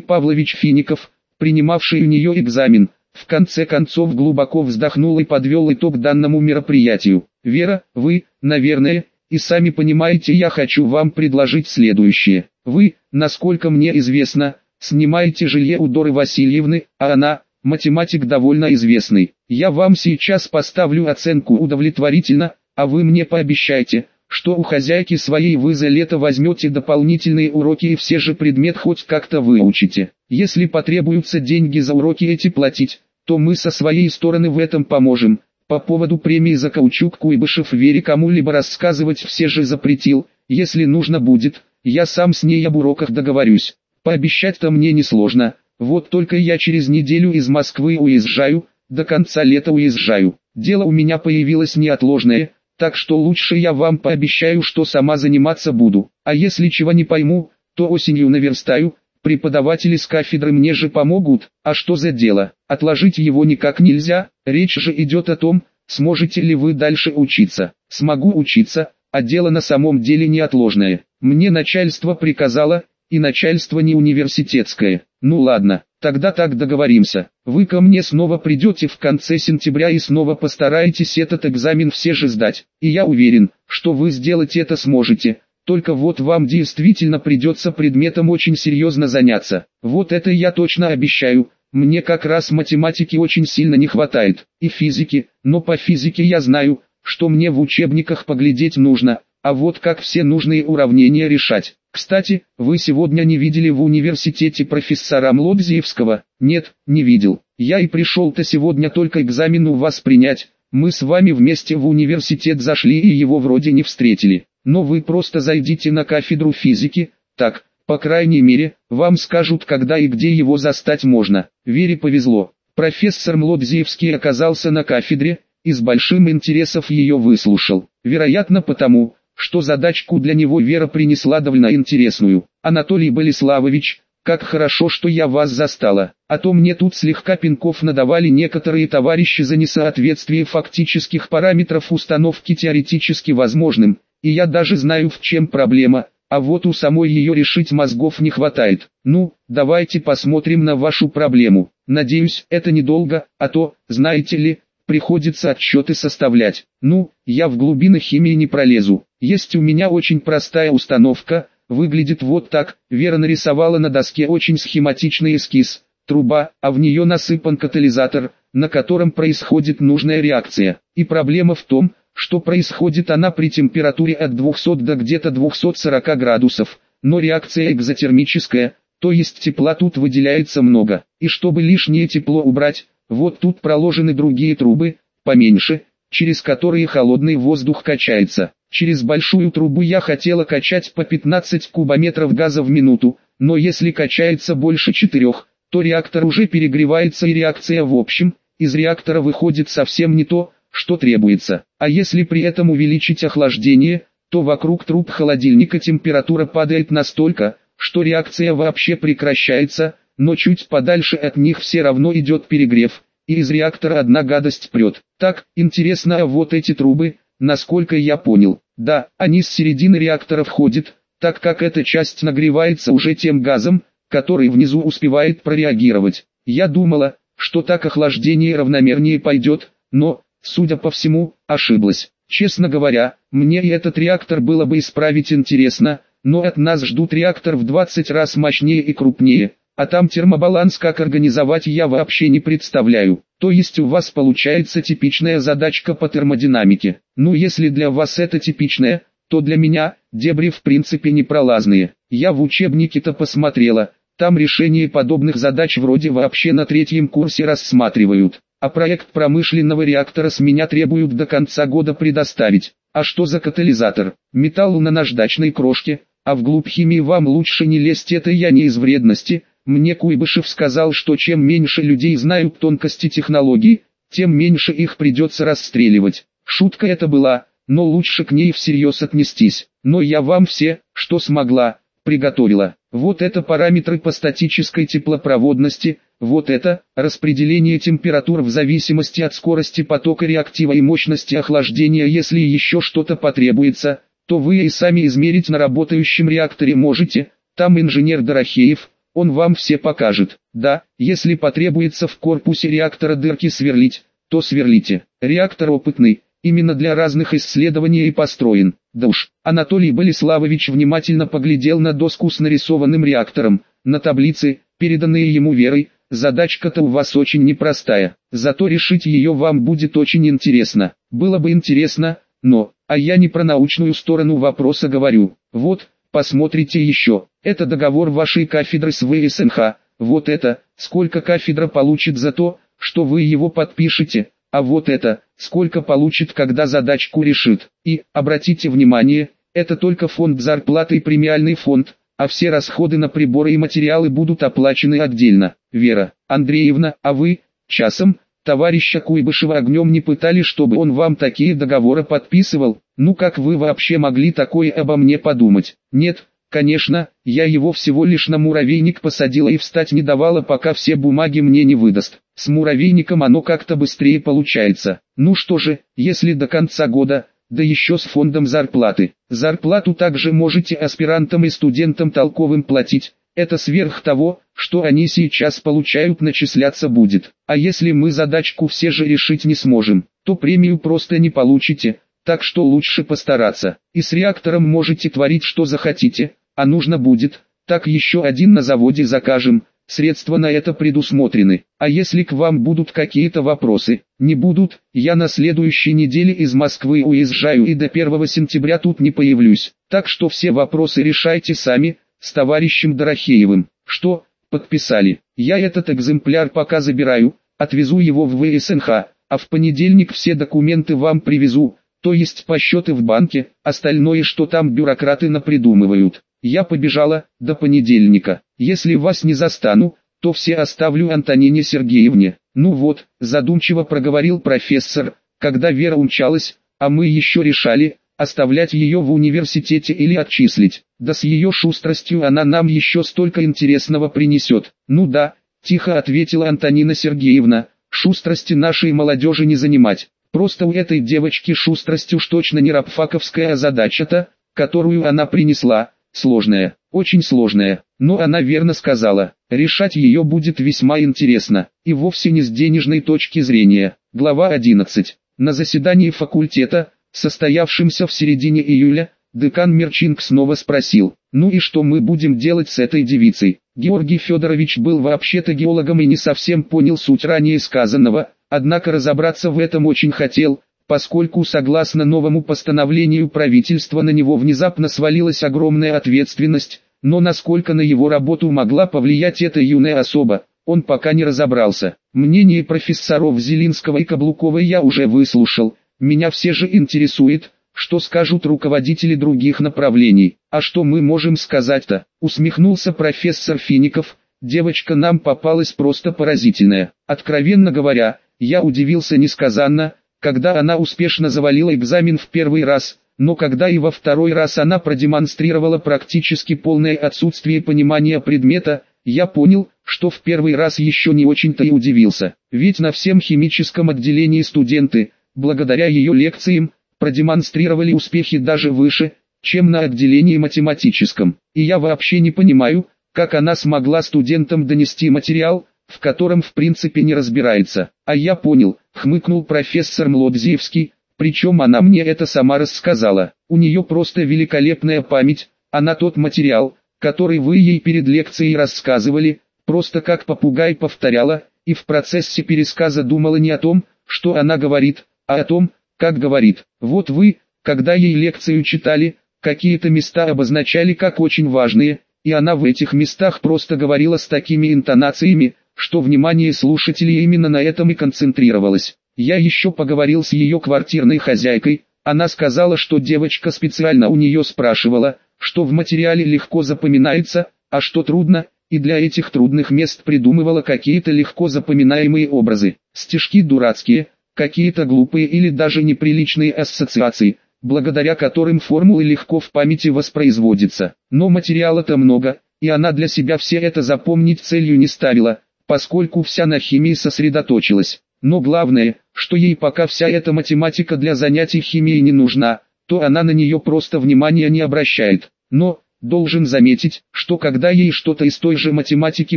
Павлович Фиников, принимавший у нее экзамен, в конце концов глубоко вздохнул и подвел итог данному мероприятию. «Вера, вы, наверное, и сами понимаете, я хочу вам предложить следующее. Вы, насколько мне известно, снимаете жилье у Доры Васильевны, а она, математик довольно известный. Я вам сейчас поставлю оценку удовлетворительно, а вы мне пообещайте, что у хозяйки своей вы за лето возьмете дополнительные уроки и все же предмет хоть как-то выучите. Если потребуются деньги за уроки эти платить, то мы со своей стороны в этом поможем. По поводу премии за каучук Куйбышев Вере кому-либо рассказывать все же запретил, если нужно будет, я сам с ней об уроках договорюсь. Пообещать-то мне несложно, вот только я через неделю из Москвы уезжаю, до конца лета уезжаю. Дело у меня появилось неотложное, так что лучше я вам пообещаю, что сама заниматься буду. А если чего не пойму, то осенью наверстаю, Преподаватели с кафедры мне же помогут, а что за дело? Отложить его никак нельзя, речь же идет о том, сможете ли вы дальше учиться. Смогу учиться, а дело на самом деле неотложное. Мне начальство приказало, и начальство не университетское. Ну ладно, тогда так договоримся. Вы ко мне снова придете в конце сентября и снова постараетесь этот экзамен все же сдать. И я уверен, что вы сделать это сможете. Только вот вам действительно придется предметом очень серьезно заняться. Вот это я точно обещаю. Мне как раз математики очень сильно не хватает, и физики, но по физике я знаю, что мне в учебниках поглядеть нужно, а вот как все нужные уравнения решать. Кстати, вы сегодня не видели в университете профессора Млодзиевского? Нет, не видел. Я и пришел-то сегодня только экзамен у вас принять. Мы с вами вместе в университет зашли и его вроде не встретили но вы просто зайдите на кафедру физики, так, по крайней мере, вам скажут когда и где его застать можно. Вере повезло. Профессор Млодзиевский оказался на кафедре, и с большим интересом ее выслушал. Вероятно потому, что задачку для него Вера принесла довольно интересную. Анатолий Болеславович, как хорошо, что я вас застала, а то мне тут слегка пинков надавали некоторые товарищи за несоответствие фактических параметров установки теоретически возможным, и я даже знаю в чем проблема, а вот у самой ее решить мозгов не хватает. Ну, давайте посмотрим на вашу проблему. Надеюсь, это недолго, а то, знаете ли, приходится отчеты составлять. Ну, я в глубины химии не пролезу. Есть у меня очень простая установка, выглядит вот так. Вера нарисовала на доске очень схематичный эскиз. Труба, а в нее насыпан катализатор, на котором происходит нужная реакция. И проблема в том, что происходит она при температуре от 200 до где-то 240 градусов, но реакция экзотермическая, то есть тепла тут выделяется много. И чтобы лишнее тепло убрать, вот тут проложены другие трубы, поменьше, через которые холодный воздух качается. Через большую трубу я хотела качать по 15 кубометров газа в минуту, но если качается больше 4, то реактор уже перегревается и реакция в общем, из реактора выходит совсем не то, что требуется. А если при этом увеличить охлаждение, то вокруг труб холодильника температура падает настолько, что реакция вообще прекращается, но чуть подальше от них все равно идет перегрев, и из реактора одна гадость прет. Так, интересно, а вот эти трубы, насколько я понял, да, они с середины реактора входят, так как эта часть нагревается уже тем газом, который внизу успевает прореагировать. Я думала, что так охлаждение равномернее пойдет, но, судя по всему, ошиблась. Честно говоря, мне и этот реактор было бы исправить интересно, но от нас ждут реактор в 20 раз мощнее и крупнее, а там термобаланс как организовать я вообще не представляю. То есть у вас получается типичная задачка по термодинамике. Ну если для вас это типичная, то для меня, дебри в принципе не пролазные. Я в учебнике-то посмотрела, там решение подобных задач вроде вообще на третьем курсе рассматривают. А проект промышленного реактора с меня требуют до конца года предоставить. А что за катализатор? Металл на наждачной крошке, а вглубь химии вам лучше не лезть, это я не из вредности. Мне Куйбышев сказал, что чем меньше людей знают тонкости технологий, тем меньше их придется расстреливать. Шутка это была, но лучше к ней всерьез отнестись. Но я вам все, что смогла, приготовила. Вот это параметры по статической теплопроводности, вот это распределение температур в зависимости от скорости потока реактива и мощности охлаждения. Если еще что-то потребуется, то вы и сами измерить на работающем реакторе можете. Там инженер Дорохеев, он вам все покажет. Да, если потребуется в корпусе реактора дырки сверлить, то сверлите. Реактор опытный, именно для разных исследований и построен. Да уж, Анатолий Болеславович внимательно поглядел на доску с нарисованным реактором, на таблицы, переданные ему Верой, задачка-то у вас очень непростая, зато решить ее вам будет очень интересно. Было бы интересно, но, а я не про научную сторону вопроса говорю. Вот, посмотрите еще, это договор вашей кафедры с ВСНХ, вот это, сколько кафедра получит за то, что вы его подпишете, а вот это, сколько получит, когда задачку решит. И, обратите внимание, это только фонд зарплаты и премиальный фонд, а все расходы на приборы и материалы будут оплачены отдельно. Вера Андреевна, а вы, часом, товарища Куйбышева огнем не пытали, чтобы он вам такие договоры подписывал? Ну как вы вообще могли такое обо мне подумать? Нет, Конечно, я его всего лишь на муравейник посадила и встать не давала, пока все бумаги мне не выдаст. С муравейником оно как-то быстрее получается. Ну что же, если до конца года, да еще с фондом зарплаты. Зарплату также можете аспирантам и студентам толковым платить. Это сверх того, что они сейчас получают начисляться будет. А если мы задачку все же решить не сможем, то премию просто не получите, так что лучше постараться. И с реактором можете творить что захотите, а нужно будет, так еще один на заводе закажем, средства на это предусмотрены. А если к вам будут какие-то вопросы, не будут, я на следующей неделе из Москвы уезжаю и до 1 сентября тут не появлюсь. Так что все вопросы решайте сами, с товарищем Дорохеевым. Что, подписали? Я этот экземпляр пока забираю, отвезу его в ВСНХ, а в понедельник все документы вам привезу, то есть по счеты в банке, остальное что там бюрократы напридумывают. Я побежала, до понедельника. Если вас не застану, то все оставлю Антонине Сергеевне. Ну вот, задумчиво проговорил профессор, когда Вера умчалась, а мы еще решали, оставлять ее в университете или отчислить. Да с ее шустростью она нам еще столько интересного принесет. Ну да, тихо ответила Антонина Сергеевна, шустрости нашей молодежи не занимать. Просто у этой девочки шустростью уж точно не рабфаковская задача-то, которую она принесла, сложная, очень сложная, но она верно сказала, решать ее будет весьма интересно, и вовсе не с денежной точки зрения. Глава 11. На заседании факультета, состоявшемся в середине июля, декан Мерчинг снова спросил, ну и что мы будем делать с этой девицей? Георгий Федорович был вообще-то геологом и не совсем понял суть ранее сказанного, однако разобраться в этом очень хотел, поскольку согласно новому постановлению правительства на него внезапно свалилась огромная ответственность, но насколько на его работу могла повлиять эта юная особа, он пока не разобрался. Мнение профессоров Зелинского и Каблукова я уже выслушал, меня все же интересует, что скажут руководители других направлений. А что мы можем сказать-то? Усмехнулся профессор Фиников, девочка нам попалась просто поразительная. Откровенно говоря, я удивился несказанно, когда она успешно завалила экзамен в первый раз, но когда и во второй раз она продемонстрировала практически полное отсутствие понимания предмета, я понял, что в первый раз еще не очень-то и удивился. Ведь на всем химическом отделении студенты, благодаря ее лекциям, продемонстрировали успехи даже выше, чем на отделении математическом. И я вообще не понимаю, как она смогла студентам донести материал, в котором в принципе не разбирается. А я понял, хмыкнул профессор Млодзевский, причем она мне это сама рассказала. У нее просто великолепная память, она тот материал, который вы ей перед лекцией рассказывали, просто как попугай повторяла, и в процессе пересказа думала не о том, что она говорит, а о том, как говорит. Вот вы, когда ей лекцию читали, какие-то места обозначали как очень важные, и она в этих местах просто говорила с такими интонациями, что внимание слушателей именно на этом и концентрировалось. Я еще поговорил с ее квартирной хозяйкой, она сказала, что девочка специально у нее спрашивала, что в материале легко запоминается, а что трудно, и для этих трудных мест придумывала какие-то легко запоминаемые образы, стишки дурацкие, какие-то глупые или даже неприличные ассоциации, благодаря которым формулы легко в памяти воспроизводятся. Но материала-то много, и она для себя все это запомнить целью не ставила, поскольку вся на химии сосредоточилась. Но главное, что ей пока вся эта математика для занятий химией не нужна, то она на нее просто внимания не обращает. Но, должен заметить, что когда ей что-то из той же математики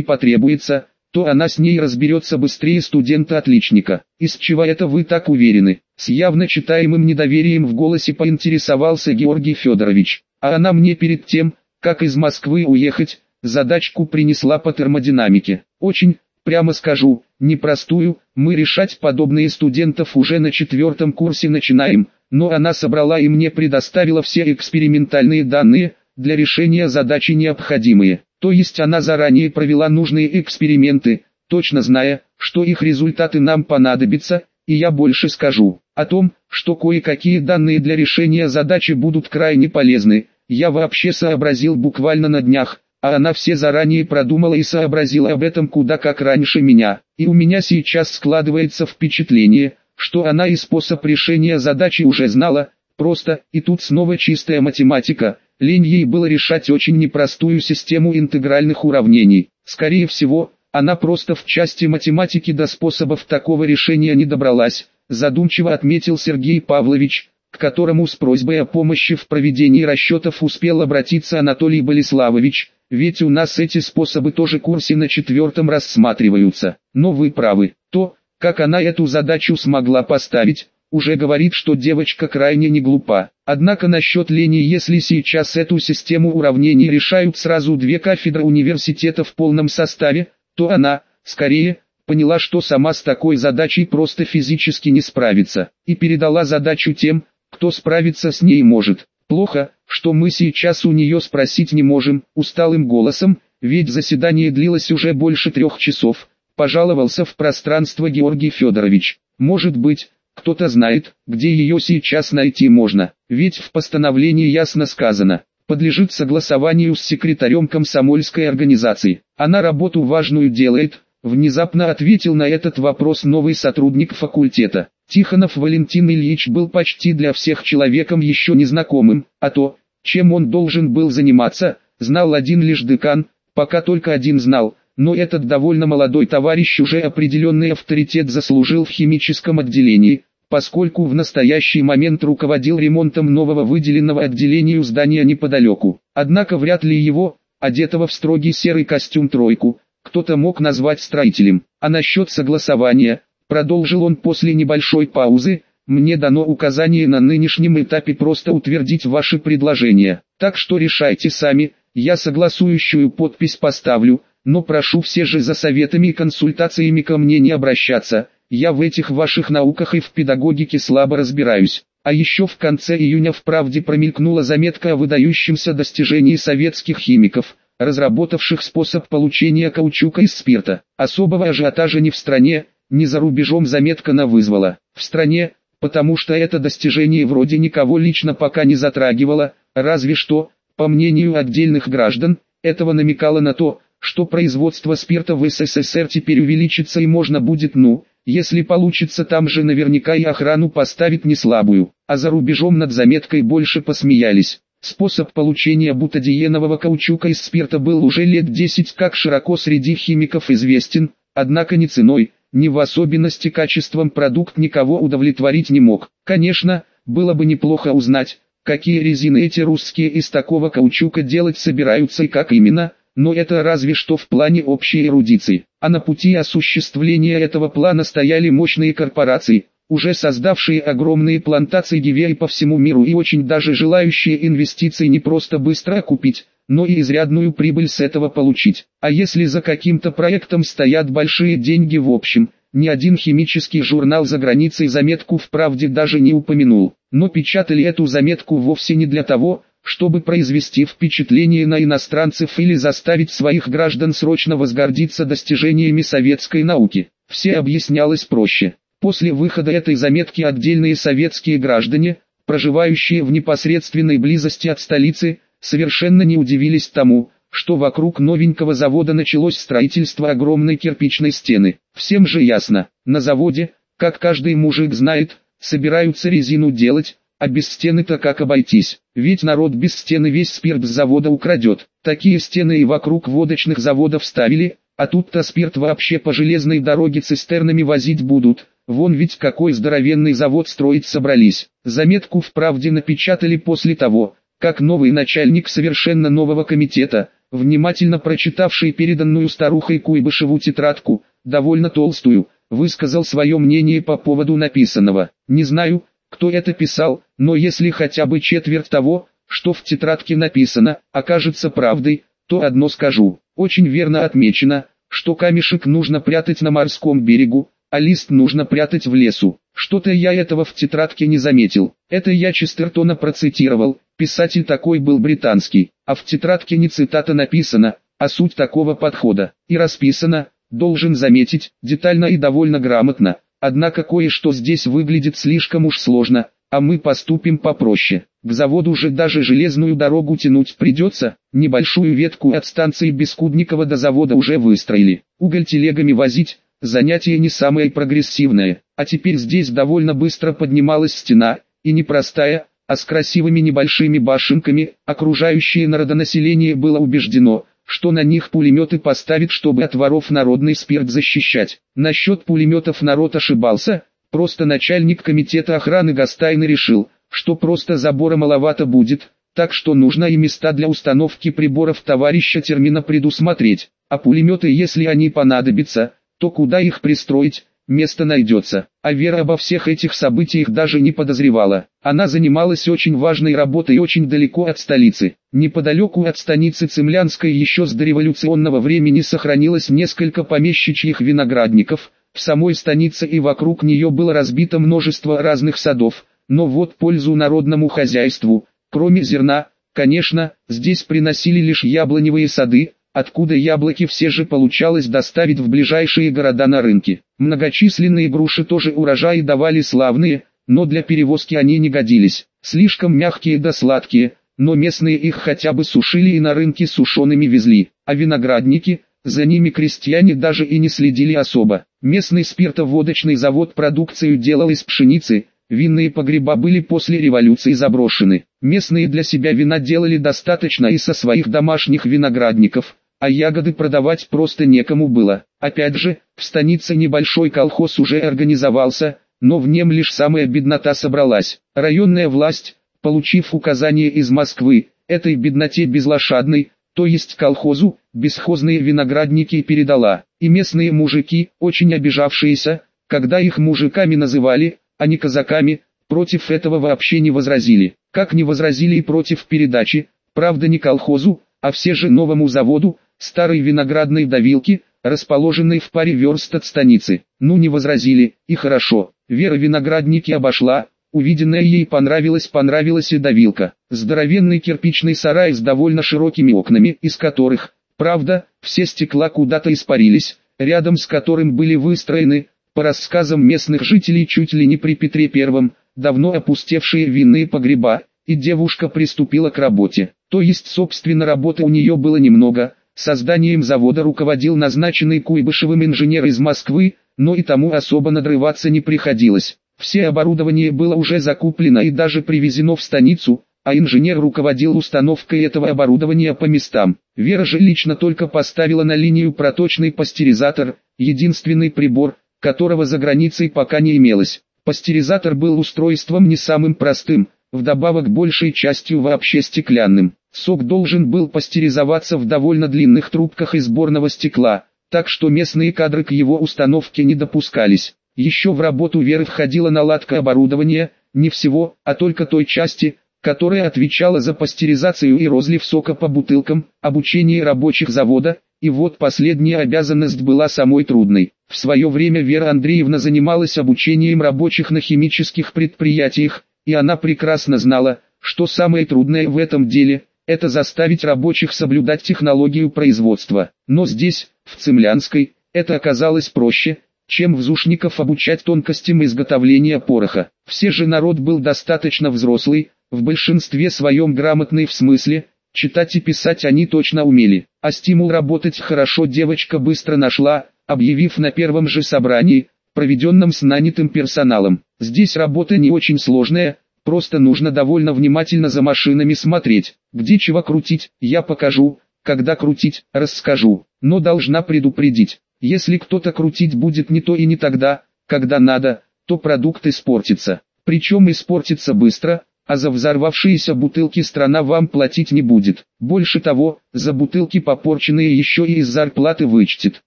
потребуется, то она с ней разберется быстрее студента-отличника. Из чего это вы так уверены? С явно читаемым недоверием в голосе поинтересовался Георгий Федорович. А она мне перед тем, как из Москвы уехать, задачку принесла по термодинамике. Очень, прямо скажу, непростую, мы решать подобные студентов уже на четвертом курсе начинаем, но она собрала и мне предоставила все экспериментальные данные, для решения задачи необходимые. То есть она заранее провела нужные эксперименты, точно зная, что их результаты нам понадобятся, и я больше скажу. О том, что кое-какие данные для решения задачи будут крайне полезны, я вообще сообразил буквально на днях, а она все заранее продумала и сообразила об этом куда как раньше меня. И у меня сейчас складывается впечатление, что она и способ решения задачи уже знала, просто, и тут снова чистая математика, лень ей было решать очень непростую систему интегральных уравнений. Скорее всего, она просто в части математики до способов такого решения не добралась, задумчиво отметил Сергей Павлович, к которому с просьбой о помощи в проведении расчетов успел обратиться Анатолий Болеславович, ведь у нас эти способы тоже курсе на четвертом рассматриваются. Но вы правы, то, как она эту задачу смогла поставить, уже говорит, что девочка крайне не глупа. Однако насчет лени, если сейчас эту систему уравнений решают сразу две кафедры университета в полном составе, то она, скорее, поняла, что сама с такой задачей просто физически не справится, и передала задачу тем, кто справиться с ней может. Плохо, что мы сейчас у нее спросить не можем, усталым голосом, ведь заседание длилось уже больше трех часов, пожаловался в пространство Георгий Федорович. Может быть, кто-то знает, где ее сейчас найти можно, ведь в постановлении ясно сказано, подлежит согласованию с секретарем комсомольской организации. Она работу важную делает, внезапно ответил на этот вопрос новый сотрудник факультета. Тихонов Валентин Ильич был почти для всех человеком еще незнакомым, а то, чем он должен был заниматься, знал один лишь декан, пока только один знал, но этот довольно молодой товарищ уже определенный авторитет заслужил в химическом отделении, поскольку в настоящий момент руководил ремонтом нового выделенного отделению здания неподалеку. Однако вряд ли его, одетого в строгий серый костюм тройку, кто-то мог назвать строителем. А насчет согласования, Продолжил он после небольшой паузы, мне дано указание на нынешнем этапе просто утвердить ваши предложения. Так что решайте сами, я согласующую подпись поставлю, но прошу все же за советами и консультациями ко мне не обращаться, я в этих ваших науках и в педагогике слабо разбираюсь. А еще в конце июня в «Правде» промелькнула заметка о выдающемся достижении советских химиков, разработавших способ получения каучука из спирта. Особого ажиотажа не в стране, не за рубежом заметка на вызвала. В стране, потому что это достижение вроде никого лично пока не затрагивало, разве что, по мнению отдельных граждан, этого намекало на то, что производство спирта в СССР теперь увеличится и можно будет ну, если получится там же наверняка и охрану поставить не слабую, а за рубежом над заметкой больше посмеялись. Способ получения бутадиенового каучука из спирта был уже лет 10 как широко среди химиков известен, однако не ценой, ни в особенности качеством продукт никого удовлетворить не мог. Конечно, было бы неплохо узнать, какие резины эти русские из такого каучука делать собираются и как именно, но это разве что в плане общей эрудиции. А на пути осуществления этого плана стояли мощные корпорации, уже создавшие огромные плантации гивей по всему миру и очень даже желающие инвестиции не просто быстро окупить, но и изрядную прибыль с этого получить. А если за каким-то проектом стоят большие деньги в общем, ни один химический журнал за границей заметку в правде даже не упомянул. Но печатали эту заметку вовсе не для того, чтобы произвести впечатление на иностранцев или заставить своих граждан срочно возгордиться достижениями советской науки. Все объяснялось проще. После выхода этой заметки отдельные советские граждане, проживающие в непосредственной близости от столицы, совершенно не удивились тому, что вокруг новенького завода началось строительство огромной кирпичной стены. Всем же ясно, на заводе, как каждый мужик знает, собираются резину делать, а без стены-то как обойтись? Ведь народ без стены весь спирт с завода украдет. Такие стены и вокруг водочных заводов ставили, а тут-то спирт вообще по железной дороге цистернами возить будут. Вон ведь какой здоровенный завод строить собрались. Заметку в правде напечатали после того, как новый начальник совершенно нового комитета, внимательно прочитавший переданную старухой Куйбышеву тетрадку, довольно толстую, высказал свое мнение по поводу написанного. Не знаю, кто это писал, но если хотя бы четверть того, что в тетрадке написано, окажется правдой, то одно скажу. Очень верно отмечено, что камешек нужно прятать на морском берегу, а лист нужно прятать в лесу. Что-то я этого в тетрадке не заметил. Это я Честертона процитировал, писатель такой был британский, а в тетрадке не цитата написана, а суть такого подхода. И расписано, должен заметить, детально и довольно грамотно, Однако кое-что здесь выглядит слишком уж сложно, а мы поступим попроще. К заводу же даже железную дорогу тянуть придется, небольшую ветку от станции Бескудникова до завода уже выстроили. Уголь телегами возить, занятие не самое прогрессивное, а теперь здесь довольно быстро поднималась стена, и не простая, а с красивыми небольшими башенками, окружающее народонаселение было убеждено, что на них пулеметы поставит, чтобы от воров народный спирт защищать. Насчет пулеметов народ ошибался, просто начальник комитета охраны Гастайна решил, что просто забора маловато будет, так что нужно и места для установки приборов товарища термина предусмотреть, а пулеметы если они понадобятся, то куда их пристроить, место найдется. А Вера обо всех этих событиях даже не подозревала. Она занималась очень важной работой очень далеко от столицы. Неподалеку от станицы Цемлянской еще с дореволюционного времени сохранилось несколько помещичьих виноградников. В самой станице и вокруг нее было разбито множество разных садов. Но вот пользу народному хозяйству, кроме зерна, конечно, здесь приносили лишь яблоневые сады, откуда яблоки все же получалось доставить в ближайшие города на рынки. Многочисленные груши тоже урожаи давали славные, но для перевозки они не годились. Слишком мягкие да сладкие, но местные их хотя бы сушили и на рынке сушеными везли. А виноградники, за ними крестьяне даже и не следили особо. Местный спиртоводочный завод продукцию делал из пшеницы, Винные погреба были после революции заброшены. Местные для себя вина делали достаточно и со своих домашних виноградников, а ягоды продавать просто некому было. Опять же, в станице небольшой колхоз уже организовался, но в нем лишь самая беднота собралась. Районная власть, получив указание из Москвы, этой бедноте безлошадной, то есть колхозу, бесхозные виноградники передала. И местные мужики, очень обижавшиеся, когда их мужиками называли, а не казаками, против этого вообще не возразили. Как не возразили и против передачи, правда не колхозу, а все же новому заводу, старой виноградной давилки, расположенной в паре верст от станицы. Ну не возразили, и хорошо. Вера виноградники обошла, увиденное ей понравилось, понравилась и давилка. Здоровенный кирпичный сарай с довольно широкими окнами, из которых, правда, все стекла куда-то испарились, рядом с которым были выстроены, по рассказам местных жителей чуть ли не при Петре Первом, давно опустевшие винные погреба, и девушка приступила к работе. То есть собственно работы у нее было немного, Созданием завода руководил назначенный Куйбышевым инженер из Москвы, но и тому особо надрываться не приходилось. Все оборудование было уже закуплено и даже привезено в станицу, а инженер руководил установкой этого оборудования по местам. Вера же лично только поставила на линию проточный пастеризатор, единственный прибор, которого за границей пока не имелось. Пастеризатор был устройством не самым простым, вдобавок большей частью вообще стеклянным. Сок должен был пастеризоваться в довольно длинных трубках из сборного стекла, так что местные кадры к его установке не допускались. Еще в работу Веры входила наладка оборудования, не всего, а только той части, которая отвечала за пастеризацию и розлив сока по бутылкам, обучение рабочих завода, и вот последняя обязанность была самой трудной. В свое время Вера Андреевна занималась обучением рабочих на химических предприятиях, и она прекрасно знала, что самое трудное в этом деле – это заставить рабочих соблюдать технологию производства. Но здесь, в Цемлянской, это оказалось проще, чем в Зушников обучать тонкостям изготовления пороха. Все же народ был достаточно взрослый, в большинстве своем грамотный в смысле, Читать и писать они точно умели, а стимул работать хорошо девочка быстро нашла, объявив на первом же собрании, проведенном с нанятым персоналом. Здесь работа не очень сложная, просто нужно довольно внимательно за машинами смотреть, где чего крутить, я покажу, когда крутить, расскажу, но должна предупредить, если кто-то крутить будет не то и не тогда, когда надо, то продукт испортится, причем испортится быстро, а за взорвавшиеся бутылки страна вам платить не будет. Больше того, за бутылки попорченные еще и из зарплаты вычтет.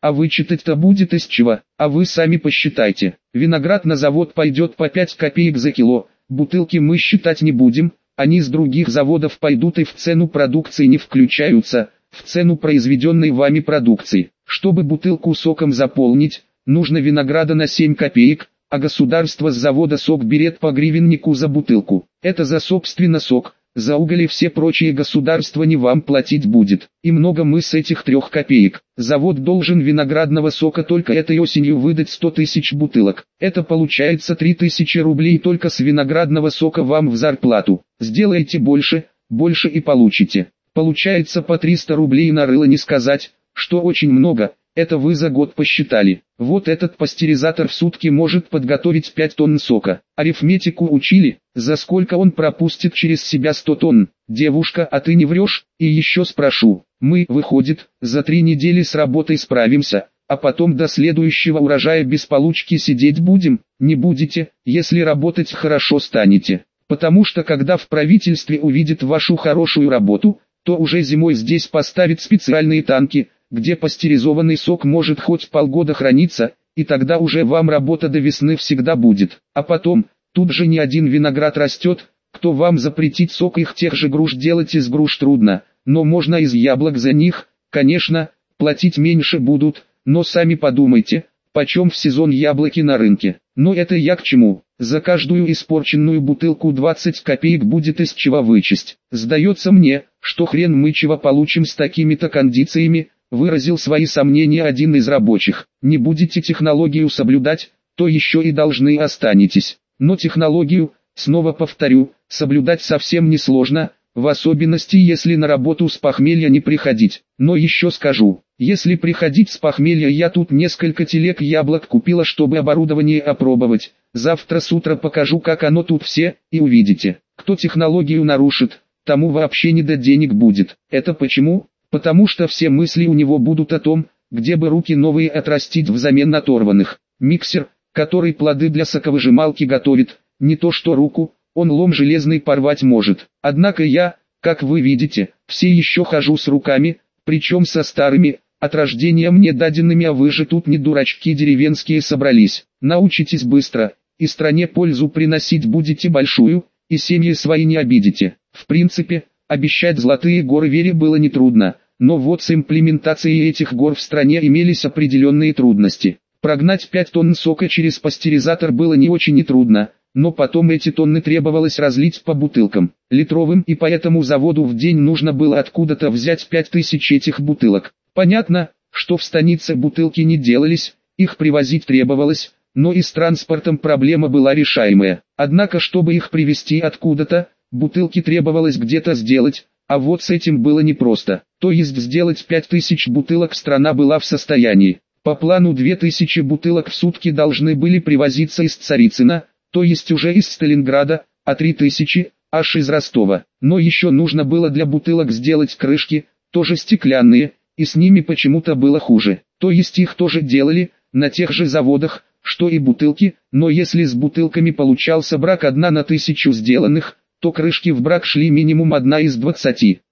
А вычитать-то будет из чего, а вы сами посчитайте. Виноград на завод пойдет по 5 копеек за кило, бутылки мы считать не будем, они с других заводов пойдут и в цену продукции не включаются, в цену произведенной вами продукции. Чтобы бутылку соком заполнить, нужно винограда на 7 копеек, а государство с завода сок берет по гривеннику за бутылку. Это за собственно сок, за уголь и все прочие государство не вам платить будет. И много мы с этих трех копеек. Завод должен виноградного сока только этой осенью выдать 100 тысяч бутылок. Это получается 3000 рублей только с виноградного сока вам в зарплату. Сделайте больше, больше и получите. Получается по 300 рублей на рыло не сказать, что очень много, это вы за год посчитали. Вот этот пастеризатор в сутки может подготовить 5 тонн сока. Арифметику учили, за сколько он пропустит через себя 100 тонн. Девушка, а ты не врешь? И еще спрошу. Мы, выходит, за три недели с работой справимся, а потом до следующего урожая без получки сидеть будем? Не будете, если работать хорошо станете. Потому что когда в правительстве увидит вашу хорошую работу, то уже зимой здесь поставит специальные танки – где пастеризованный сок может хоть полгода храниться, и тогда уже вам работа до весны всегда будет. А потом, тут же не один виноград растет, кто вам запретить сок их тех же груш делать из груш трудно, но можно из яблок за них, конечно, платить меньше будут, но сами подумайте, почем в сезон яблоки на рынке. Но это я к чему? За каждую испорченную бутылку 20 копеек будет из чего вычесть. Сдается мне, что хрен мы чего получим с такими-то кондициями, выразил свои сомнения один из рабочих. Не будете технологию соблюдать, то еще и должны останетесь. Но технологию, снова повторю, соблюдать совсем несложно, в особенности если на работу с похмелья не приходить. Но еще скажу, если приходить с похмелья я тут несколько телег яблок купила чтобы оборудование опробовать. Завтра с утра покажу как оно тут все, и увидите, кто технологию нарушит, тому вообще не до денег будет. Это почему? Потому что все мысли у него будут о том, где бы руки новые отрастить взамен оторванных. Миксер, который плоды для соковыжималки готовит, не то что руку, он лом железный порвать может. Однако я, как вы видите, все еще хожу с руками, причем со старыми, от рождения мне даденными, а вы же тут не дурачки деревенские собрались. Научитесь быстро, и стране пользу приносить будете большую, и семьи свои не обидите. В принципе, Обещать золотые горы Вере было нетрудно, но вот с имплементацией этих гор в стране имелись определенные трудности. Прогнать 5 тонн сока через пастеризатор было не очень нетрудно, но потом эти тонны требовалось разлить по бутылкам, литровым и поэтому заводу в день нужно было откуда-то взять 5000 этих бутылок. Понятно, что в станице бутылки не делались, их привозить требовалось, но и с транспортом проблема была решаемая. Однако чтобы их привезти откуда-то, Бутылки требовалось где-то сделать, а вот с этим было непросто. То есть сделать 5000 бутылок страна была в состоянии. По плану 2000 бутылок в сутки должны были привозиться из Царицына, то есть уже из Сталинграда, а 3000 аж из Ростова. Но еще нужно было для бутылок сделать крышки, тоже стеклянные, и с ними почему-то было хуже. То есть их тоже делали, на тех же заводах, что и бутылки, но если с бутылками получался брак одна на тысячу сделанных, то крышки в брак шли минимум одна из двадцати.